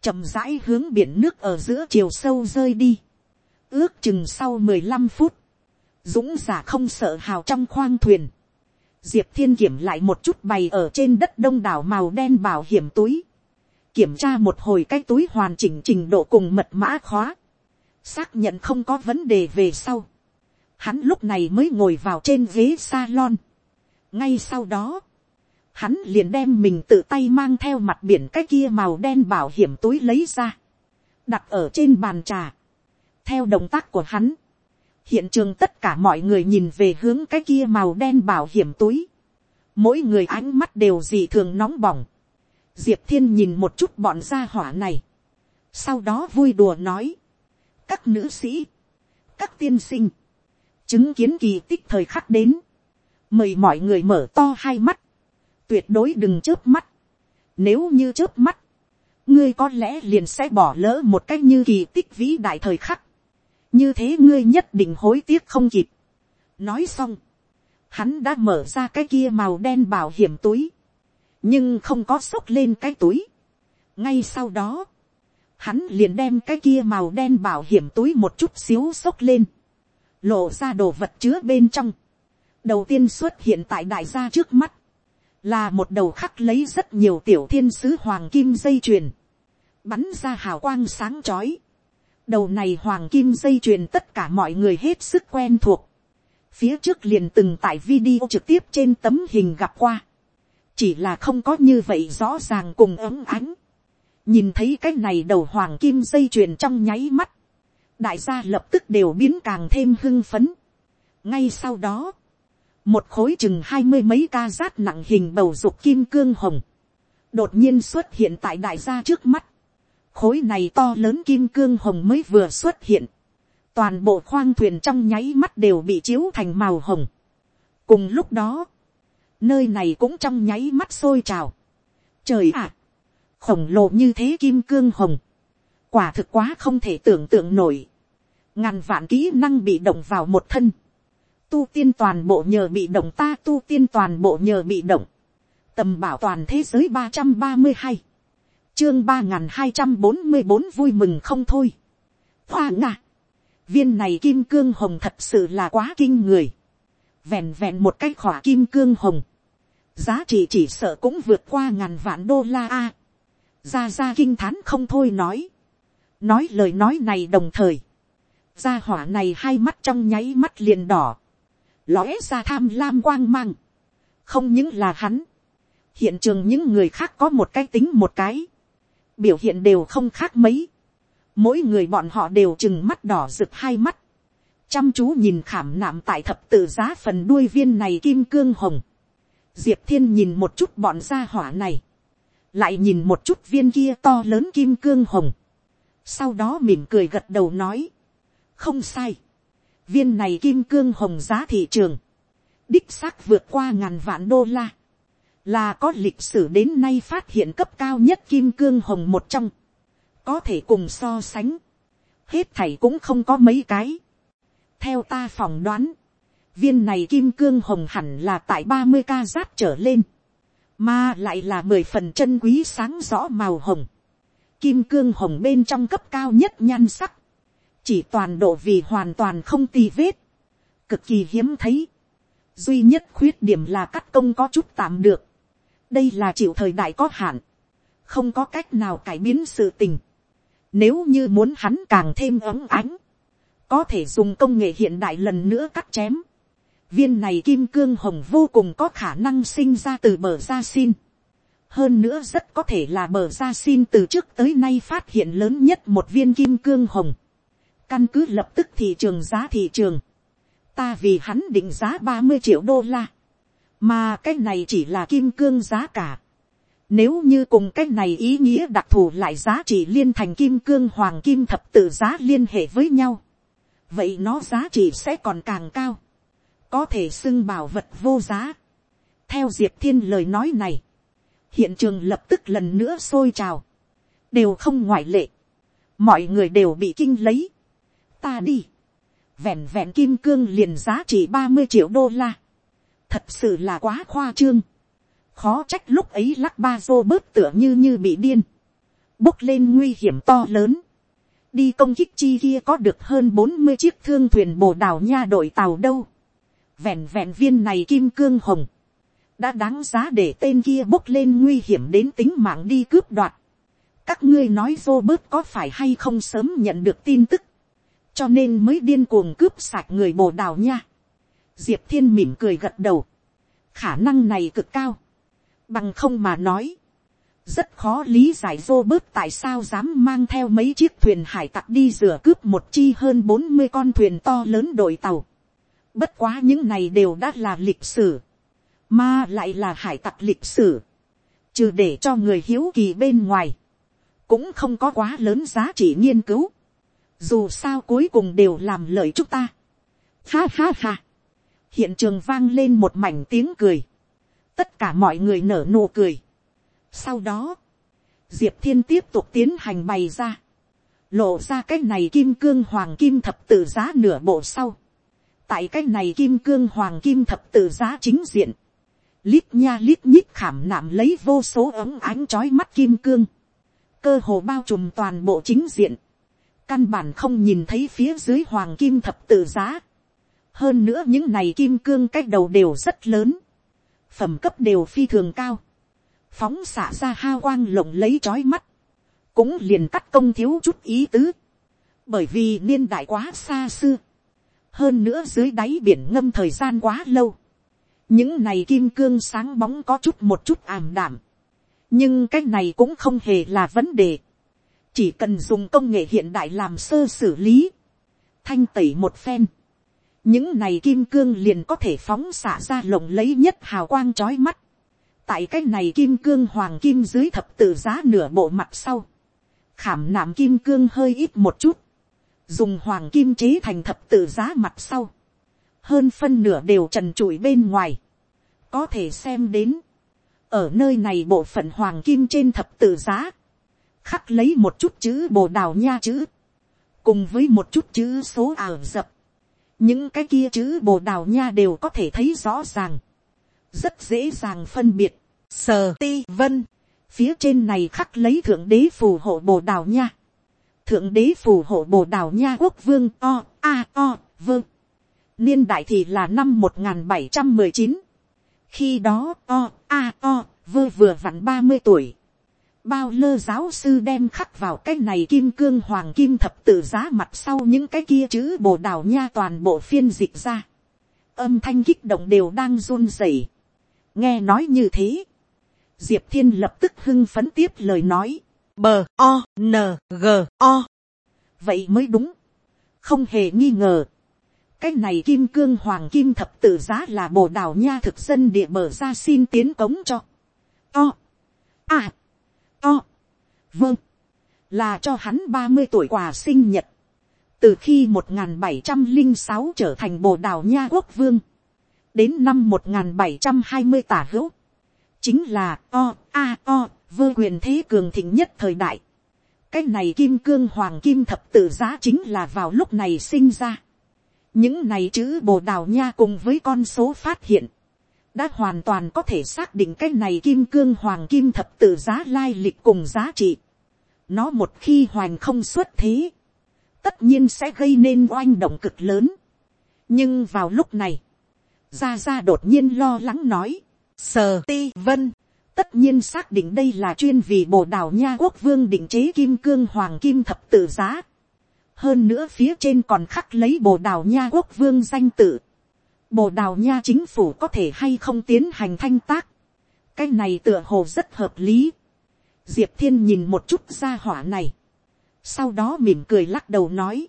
chậm rãi hướng biển nước ở giữa chiều sâu rơi đi, ước chừng sau mười lăm phút, dũng giả không sợ hào trong khoang thuyền, diệp thiên kiểm lại một chút bày ở trên đất đông đảo màu đen bảo hiểm túi, kiểm tra một hồi cái túi hoàn chỉnh trình độ cùng mật mã khóa, xác nhận không có vấn đề về sau, hắn lúc này mới ngồi vào trên ghế salon. ngay sau đó, hắn liền đem mình tự tay mang theo mặt biển cái kia màu đen bảo hiểm túi lấy ra, đặt ở trên bàn trà theo động tác của hắn, hiện trường tất cả mọi người nhìn về hướng cái kia màu đen bảo hiểm túi. mỗi người ánh mắt đều dị thường nóng bỏng. diệp thiên nhìn một chút bọn gia hỏa này. sau đó vui đùa nói. các nữ sĩ, các tiên sinh, chứng kiến kỳ tích thời khắc đến. mời mọi người mở to hai mắt. tuyệt đối đừng chớp mắt. nếu như chớp mắt, ngươi có lẽ liền sẽ bỏ lỡ một cách như kỳ tích vĩ đại thời khắc như thế ngươi nhất định hối tiếc không kịp. nói xong, hắn đã mở ra cái kia màu đen bảo hiểm túi, nhưng không có xốc lên cái túi. ngay sau đó, hắn liền đem cái kia màu đen bảo hiểm túi một chút xíu xốc lên, lộ ra đồ vật chứa bên trong. đầu tiên xuất hiện tại đại gia trước mắt, là một đầu khắc lấy rất nhiều tiểu thiên sứ hoàng kim dây chuyền, bắn ra hào quang sáng chói, đầu này hoàng kim dây chuyền tất cả mọi người hết sức quen thuộc. phía trước liền từng tại video trực tiếp trên tấm hình gặp qua. chỉ là không có như vậy rõ ràng cùng ấm ánh. nhìn thấy cái này đầu hoàng kim dây chuyền trong nháy mắt. đại gia lập tức đều biến càng thêm hưng phấn. ngay sau đó, một khối chừng hai mươi mấy ca rát nặng hình bầu dục kim cương hồng, đột nhiên xuất hiện tại đại gia trước mắt khối này to lớn kim cương hồng mới vừa xuất hiện, toàn bộ khoang thuyền trong nháy mắt đều bị chiếu thành màu hồng, cùng lúc đó, nơi này cũng trong nháy mắt sôi trào. trời ạ, khổng lồ như thế kim cương hồng, quả thực quá không thể tưởng tượng nổi, ngàn vạn kỹ năng bị động vào một thân, tu tiên toàn bộ nhờ bị động ta tu tiên toàn bộ nhờ bị động, tầm bảo toàn thế giới ba trăm ba mươi hai, chương ba n g h n hai trăm bốn mươi bốn vui mừng không thôi, hoa nga. Viên này kim cương hồng thật sự là quá kinh người, vẹn vẹn một cái khỏa kim cương hồng, giá trị chỉ sợ cũng vượt qua ngàn vạn đô la a, ra ra kinh thán không thôi nói, nói lời nói này đồng thời, gia hỏa này hai mắt trong nháy mắt liền đỏ, lóe ra tham lam quang mang. không những là hắn, hiện trường những người khác có một cái tính một cái, biểu hiện đều không khác mấy, mỗi người bọn họ đều chừng mắt đỏ rực hai mắt, chăm chú nhìn khảm nạm tại thập tự giá phần đuôi viên này kim cương hồng, diệp thiên nhìn một chút bọn gia hỏa này, lại nhìn một chút viên kia to lớn kim cương hồng, sau đó mỉm cười gật đầu nói, không sai, viên này kim cương hồng giá thị trường, đích xác vượt qua ngàn vạn đô la, là có lịch sử đến nay phát hiện cấp cao nhất kim cương hồng một trong, có thể cùng so sánh, hết thảy cũng không có mấy cái. theo ta phỏng đoán, viên này kim cương hồng hẳn là tại ba mươi ca giáp trở lên, mà lại là mười phần chân quý sáng rõ màu hồng, kim cương hồng bên trong cấp cao nhất nhan sắc, chỉ toàn độ vì hoàn toàn không tì vết, cực kỳ hiếm thấy. duy nhất khuyết điểm là cắt công có chút tạm được đây là chịu thời đại có hạn, không có cách nào cải biến sự tình. nếu như muốn hắn càng thêm ấm ánh, có thể dùng công nghệ hiện đại lần nữa cắt chém. viên này kim cương hồng vô cùng có khả năng sinh ra từ bờ gia xin. hơn nữa rất có thể là bờ gia xin từ trước tới nay phát hiện lớn nhất một viên kim cương hồng căn cứ lập tức thị trường giá thị trường, ta vì hắn định giá ba mươi triệu đô la, mà cái này chỉ là kim cương giá cả. Nếu như cùng cái này ý nghĩa đặc thù lại giá trị liên thành kim cương hoàng kim thập tự giá liên hệ với nhau, vậy nó giá trị sẽ còn càng cao, có thể xưng bảo vật vô giá. theo diệp thiên lời nói này, hiện trường lập tức lần nữa sôi trào, đều không ngoại lệ, mọi người đều bị kinh lấy, ta đi. Vẹn vẹn kim cương liền giá trị ba mươi triệu đô la. Thật sự là quá khoa trương. Khó trách lúc ấy lắc ba vô bớt tựa như như bị điên. Bốc lên nguy hiểm to lớn. Đi công kích chi kia có được hơn bốn mươi chiếc thương thuyền bồ đào nha đội tàu đâu. Vẹn vẹn viên này kim cương hồng. Đã đáng giá để tên kia bốc lên nguy hiểm đến tính mạng đi cướp đoạt các ngươi nói vô bớt có phải hay không sớm nhận được tin tức, cho nên mới điên cuồng cướp sạch người bồ đào nha diệp thiên mỉm cười gật đầu, khả năng này cực cao, bằng không mà nói, rất khó lý giải vô bớt tại sao dám mang theo mấy chiếc thuyền hải tặc đi rửa cướp một chi hơn bốn mươi con thuyền to lớn đội tàu. Bất quá những này đều đã là lịch sử, mà lại là hải tặc lịch sử, trừ để cho người hiếu kỳ bên ngoài, cũng không có quá lớn giá trị nghiên cứu. Dù sao cuối cùng đều làm lợi chúng ta. Ha ha ha hiện trường vang lên một mảnh tiếng cười. tất cả mọi người nở nụ cười. sau đó, diệp thiên tiếp tục tiến hành bày ra. lộ ra cái này kim cương hoàng kim thập tự giá nửa bộ sau. tại cái này kim cương hoàng kim thập tự giá chính diện. lít nha lít nhít khảm nạm lấy vô số ống ánh trói mắt kim cương. cơ hồ bao trùm toàn bộ chính diện căn bản không nhìn thấy phía dưới hoàng kim thập tự giá hơn nữa những này kim cương cách đầu đều rất lớn, phẩm cấp đều phi thường cao, phóng xạ ra hao quang lộng lấy trói mắt, cũng liền cắt công thiếu chút ý tứ, bởi vì niên đại quá xa xưa, hơn nữa dưới đáy biển ngâm thời gian quá lâu, những này kim cương sáng bóng có chút một chút ảm đảm, nhưng cái này cũng không hề là vấn đề, chỉ cần dùng công nghệ hiện đại làm sơ xử lý, thanh tẩy một phen, những này kim cương liền có thể phóng xạ ra lộng lấy nhất hào quang trói mắt, tại cái này kim cương hoàng kim dưới thập tự giá nửa bộ mặt sau, khảm nạm kim cương hơi ít một chút, dùng hoàng kim chế thành thập tự giá mặt sau, hơn phân nửa đều trần trụi bên ngoài, có thể xem đến, ở nơi này bộ phận hoàng kim trên thập tự giá, khắc lấy một chút chữ bồ đào nha chữ, cùng với một chút chữ số ảo dập, những cái kia chữ bồ đào nha đều có thể thấy rõ ràng, rất dễ dàng phân biệt, sờ ti vân, phía trên này khắc lấy thượng đế phù hộ bồ đào nha, thượng đế phù hộ bồ đào nha quốc vương o a o vương. Niên đại thì là năm một nghìn bảy trăm mười chín, khi đó o a o vơ vừa vặn ba mươi tuổi, bao lơ giáo sư đem khắc vào cái này kim cương hoàng kim thập tự giá mặt sau những cái kia chữ bồ đào nha toàn bộ phiên dịch ra. âm thanh kích động đều đang run rẩy. nghe nói như thế. diệp thiên lập tức hưng phấn tiếp lời nói. b, o, n, g, o. vậy mới đúng. không hề nghi ngờ. cái này kim cương hoàng kim thập tự giá là bồ đào nha thực dân địa bờ ra xin tiến cống cho. o. à to. Vâng. Là cho hắn ba mươi tuổi quà sinh nhật. Từ khi một bảy trăm linh sáu trở thành bồ đào nha quốc vương. Đến năm một bảy trăm hai mươi tả hữu. Chính là o, a, o, vơ quyền thế cường thịnh nhất thời đại. Cái này kim cương hoàng kim thập tự giá chính là vào lúc này sinh ra. Những này chữ bồ đào nha cùng với con số phát hiện đã hoàn toàn có thể xác định cái này kim cương hoàng kim thập tự giá lai lịch cùng giá trị. Nó một khi hoành không xuất thế, tất nhiên sẽ gây nên oanh động cực lớn. nhưng vào lúc này, gia gia đột nhiên lo lắng nói, sờ ti vân, tất nhiên xác định đây là chuyên vì bồ đào nha quốc vương định chế kim cương hoàng kim thập tự giá. hơn nữa phía trên còn khắc lấy bồ đào nha quốc vương danh tự bồ đào nha chính phủ có thể hay không tiến hành thanh tác, cái này tựa hồ rất hợp lý. diệp thiên nhìn một chút ra hỏa này, sau đó mỉm cười lắc đầu nói,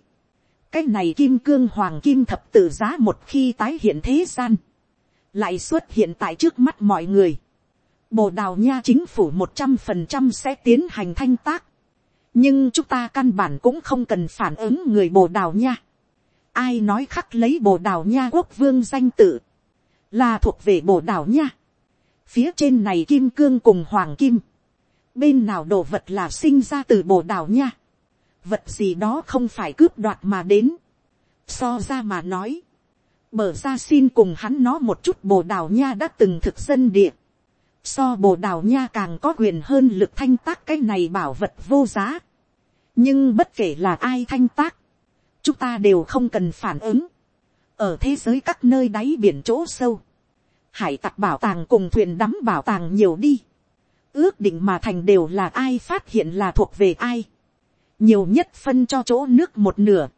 cái này kim cương hoàng kim thập tự giá một khi tái hiện thế gian, lại xuất hiện tại trước mắt mọi người. Bồ đào nha chính phủ một trăm phần trăm sẽ tiến hành thanh tác. nhưng chúng ta căn bản cũng không cần phản ứng người bồ đào nha ai nói khắc lấy bồ đào nha quốc vương danh tự, là thuộc về bồ đào nha. phía trên này kim cương cùng hoàng kim, bên nào đồ vật là sinh ra từ bồ đào nha, vật gì đó không phải cướp đoạt mà đến, so ra mà nói, mở ra xin cùng hắn nó một chút bồ đào nha đã từng thực dân địa, so bồ đào nha càng có quyền hơn lực thanh tác cái này bảo vật vô giá, nhưng bất kể là ai thanh tác, chúng ta đều không cần phản ứng. ở thế giới các nơi đáy biển chỗ sâu, hải tặc bảo tàng cùng thuyền đắm bảo tàng nhiều đi. ước định mà thành đều là ai phát hiện là thuộc về ai. nhiều nhất phân cho chỗ nước một nửa.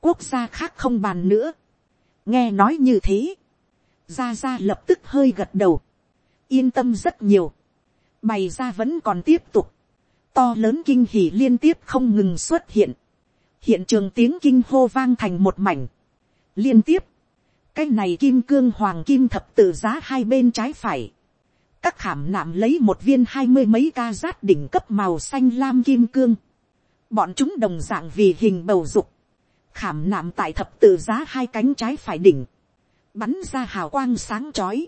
quốc gia khác không bàn nữa. nghe nói như thế. gia gia lập tức hơi gật đầu. yên tâm rất nhiều. bày ra vẫn còn tiếp tục. to lớn kinh hỉ liên tiếp không ngừng xuất hiện hiện trường tiếng kinh hô vang thành một mảnh. liên tiếp, cái này kim cương hoàng kim thập tự giá hai bên trái phải. các khảm nạm lấy một viên hai mươi mấy ca rát đỉnh cấp màu xanh lam kim cương. bọn chúng đồng dạng vì hình bầu dục. khảm nạm tại thập tự giá hai cánh trái phải đỉnh. bắn ra hào quang sáng chói.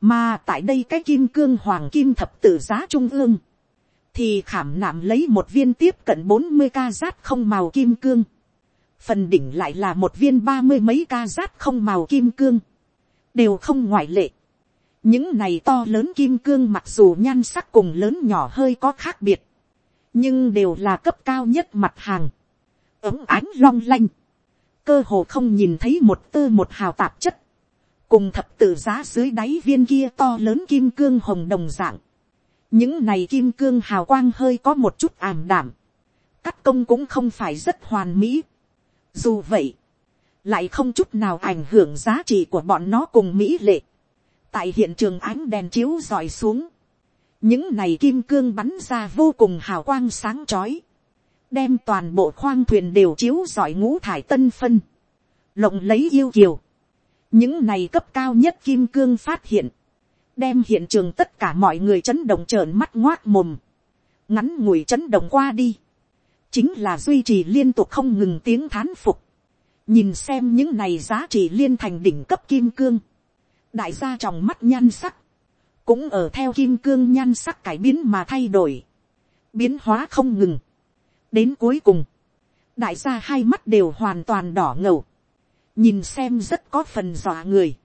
mà tại đây cái kim cương hoàng kim thập tự giá trung ương thì khảm nạm lấy một viên tiếp cận bốn mươi ca rát không màu kim cương. Phần đỉnh lại là một viên ba mươi mấy ca rát không màu kim cương. Đều không ngoại lệ. Những này to lớn kim cương mặc dù nhan sắc cùng lớn nhỏ hơi có khác biệt. Nhưng đều là cấp cao nhất mặt hàng. Ấm ánh long lanh. Cơ hồ không nhìn thấy một tơ một hào tạp chất. Cùng thập tử giá dưới đáy viên kia to lớn kim cương hồng đồng dạng những này kim cương hào quang hơi có một chút ảm đảm, cắt công cũng không phải rất hoàn mỹ. dù vậy, lại không chút nào ảnh hưởng giá trị của bọn nó cùng mỹ lệ. tại hiện trường ánh đèn chiếu dọi xuống, những này kim cương bắn ra vô cùng hào quang sáng chói, đem toàn bộ khoang thuyền đều chiếu dọi ngũ thải tân phân, lộng lấy yêu kiều. những này cấp cao nhất kim cương phát hiện, đem hiện trường tất cả mọi người chấn động trợn mắt ngoác mồm, ngắn ngủi chấn động qua đi, chính là duy trì liên tục không ngừng tiếng thán phục. nhìn xem những này giá trị liên thành đỉnh cấp kim cương, đại gia trong mắt nhan sắc, cũng ở theo kim cương nhan sắc cải biến mà thay đổi, biến hóa không ngừng. đến cuối cùng, đại gia hai mắt đều hoàn toàn đỏ ngầu, nhìn xem rất có phần dọa người,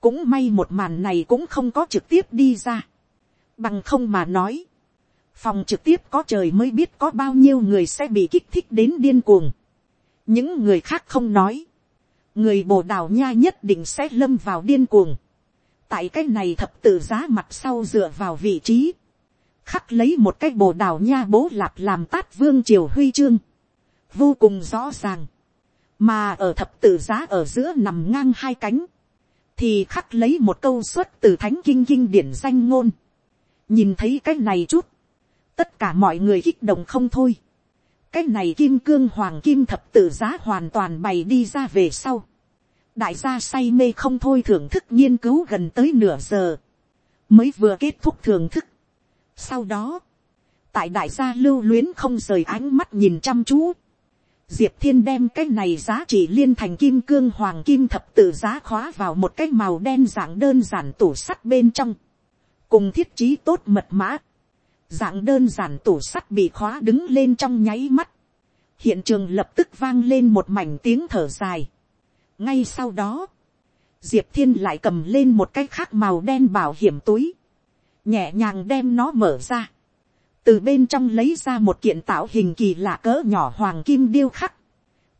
cũng may một màn này cũng không có trực tiếp đi ra, bằng không mà nói, phòng trực tiếp có trời mới biết có bao nhiêu người sẽ bị kích thích đến điên cuồng, những người khác không nói, người bồ đào nha nhất định sẽ lâm vào điên cuồng, tại cái này thập tự giá mặt sau dựa vào vị trí, khắc lấy một cái bồ đào nha bố lạp làm tát vương triều huy chương, vô cùng rõ ràng, mà ở thập tự giá ở giữa nằm ngang hai cánh, thì khắc lấy một câu xuất từ thánh kinh kinh điển danh ngôn, nhìn thấy cái này chút, tất cả mọi người kích động không thôi, cái này kim cương hoàng kim thập tự giá hoàn toàn bày đi ra về sau, đại gia say mê không thôi thưởng thức nghiên cứu gần tới nửa giờ, mới vừa kết thúc thưởng thức. Sau đó, tại đại gia lưu luyến không rời ánh mắt nhìn chăm chú, diệp thiên đem cái này giá trị liên thành kim cương hoàng kim thập tự giá khóa vào một cái màu đen dạng đơn giản tủ sắt bên trong, cùng thiết trí tốt mật mã, dạng đơn giản tủ sắt bị khóa đứng lên trong nháy mắt, hiện trường lập tức vang lên một mảnh tiếng thở dài, ngay sau đó, diệp thiên lại cầm lên một cái khác màu đen bảo hiểm túi, nhẹ nhàng đem nó mở ra, từ bên trong lấy ra một kiện tạo hình kỳ lạ cỡ nhỏ hoàng kim điêu khắc,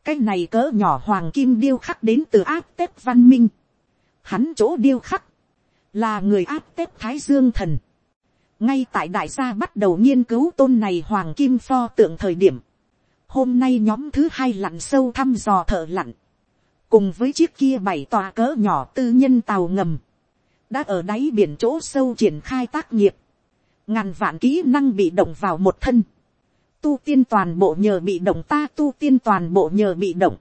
cái này cỡ nhỏ hoàng kim điêu khắc đến từ áp tép văn minh, hắn chỗ điêu khắc, là người áp tép thái dương thần, ngay tại đại gia bắt đầu nghiên cứu tôn này hoàng kim pho tượng thời điểm, hôm nay nhóm thứ hai lặn sâu thăm dò thợ lặn, cùng với chiếc kia bảy tòa cỡ nhỏ tư nhân tàu ngầm, đã ở đáy biển chỗ sâu triển khai tác nghiệp, ngàn vạn kỹ năng bị động vào một thân, tu tiên toàn bộ nhờ bị động ta tu tiên toàn bộ nhờ bị động,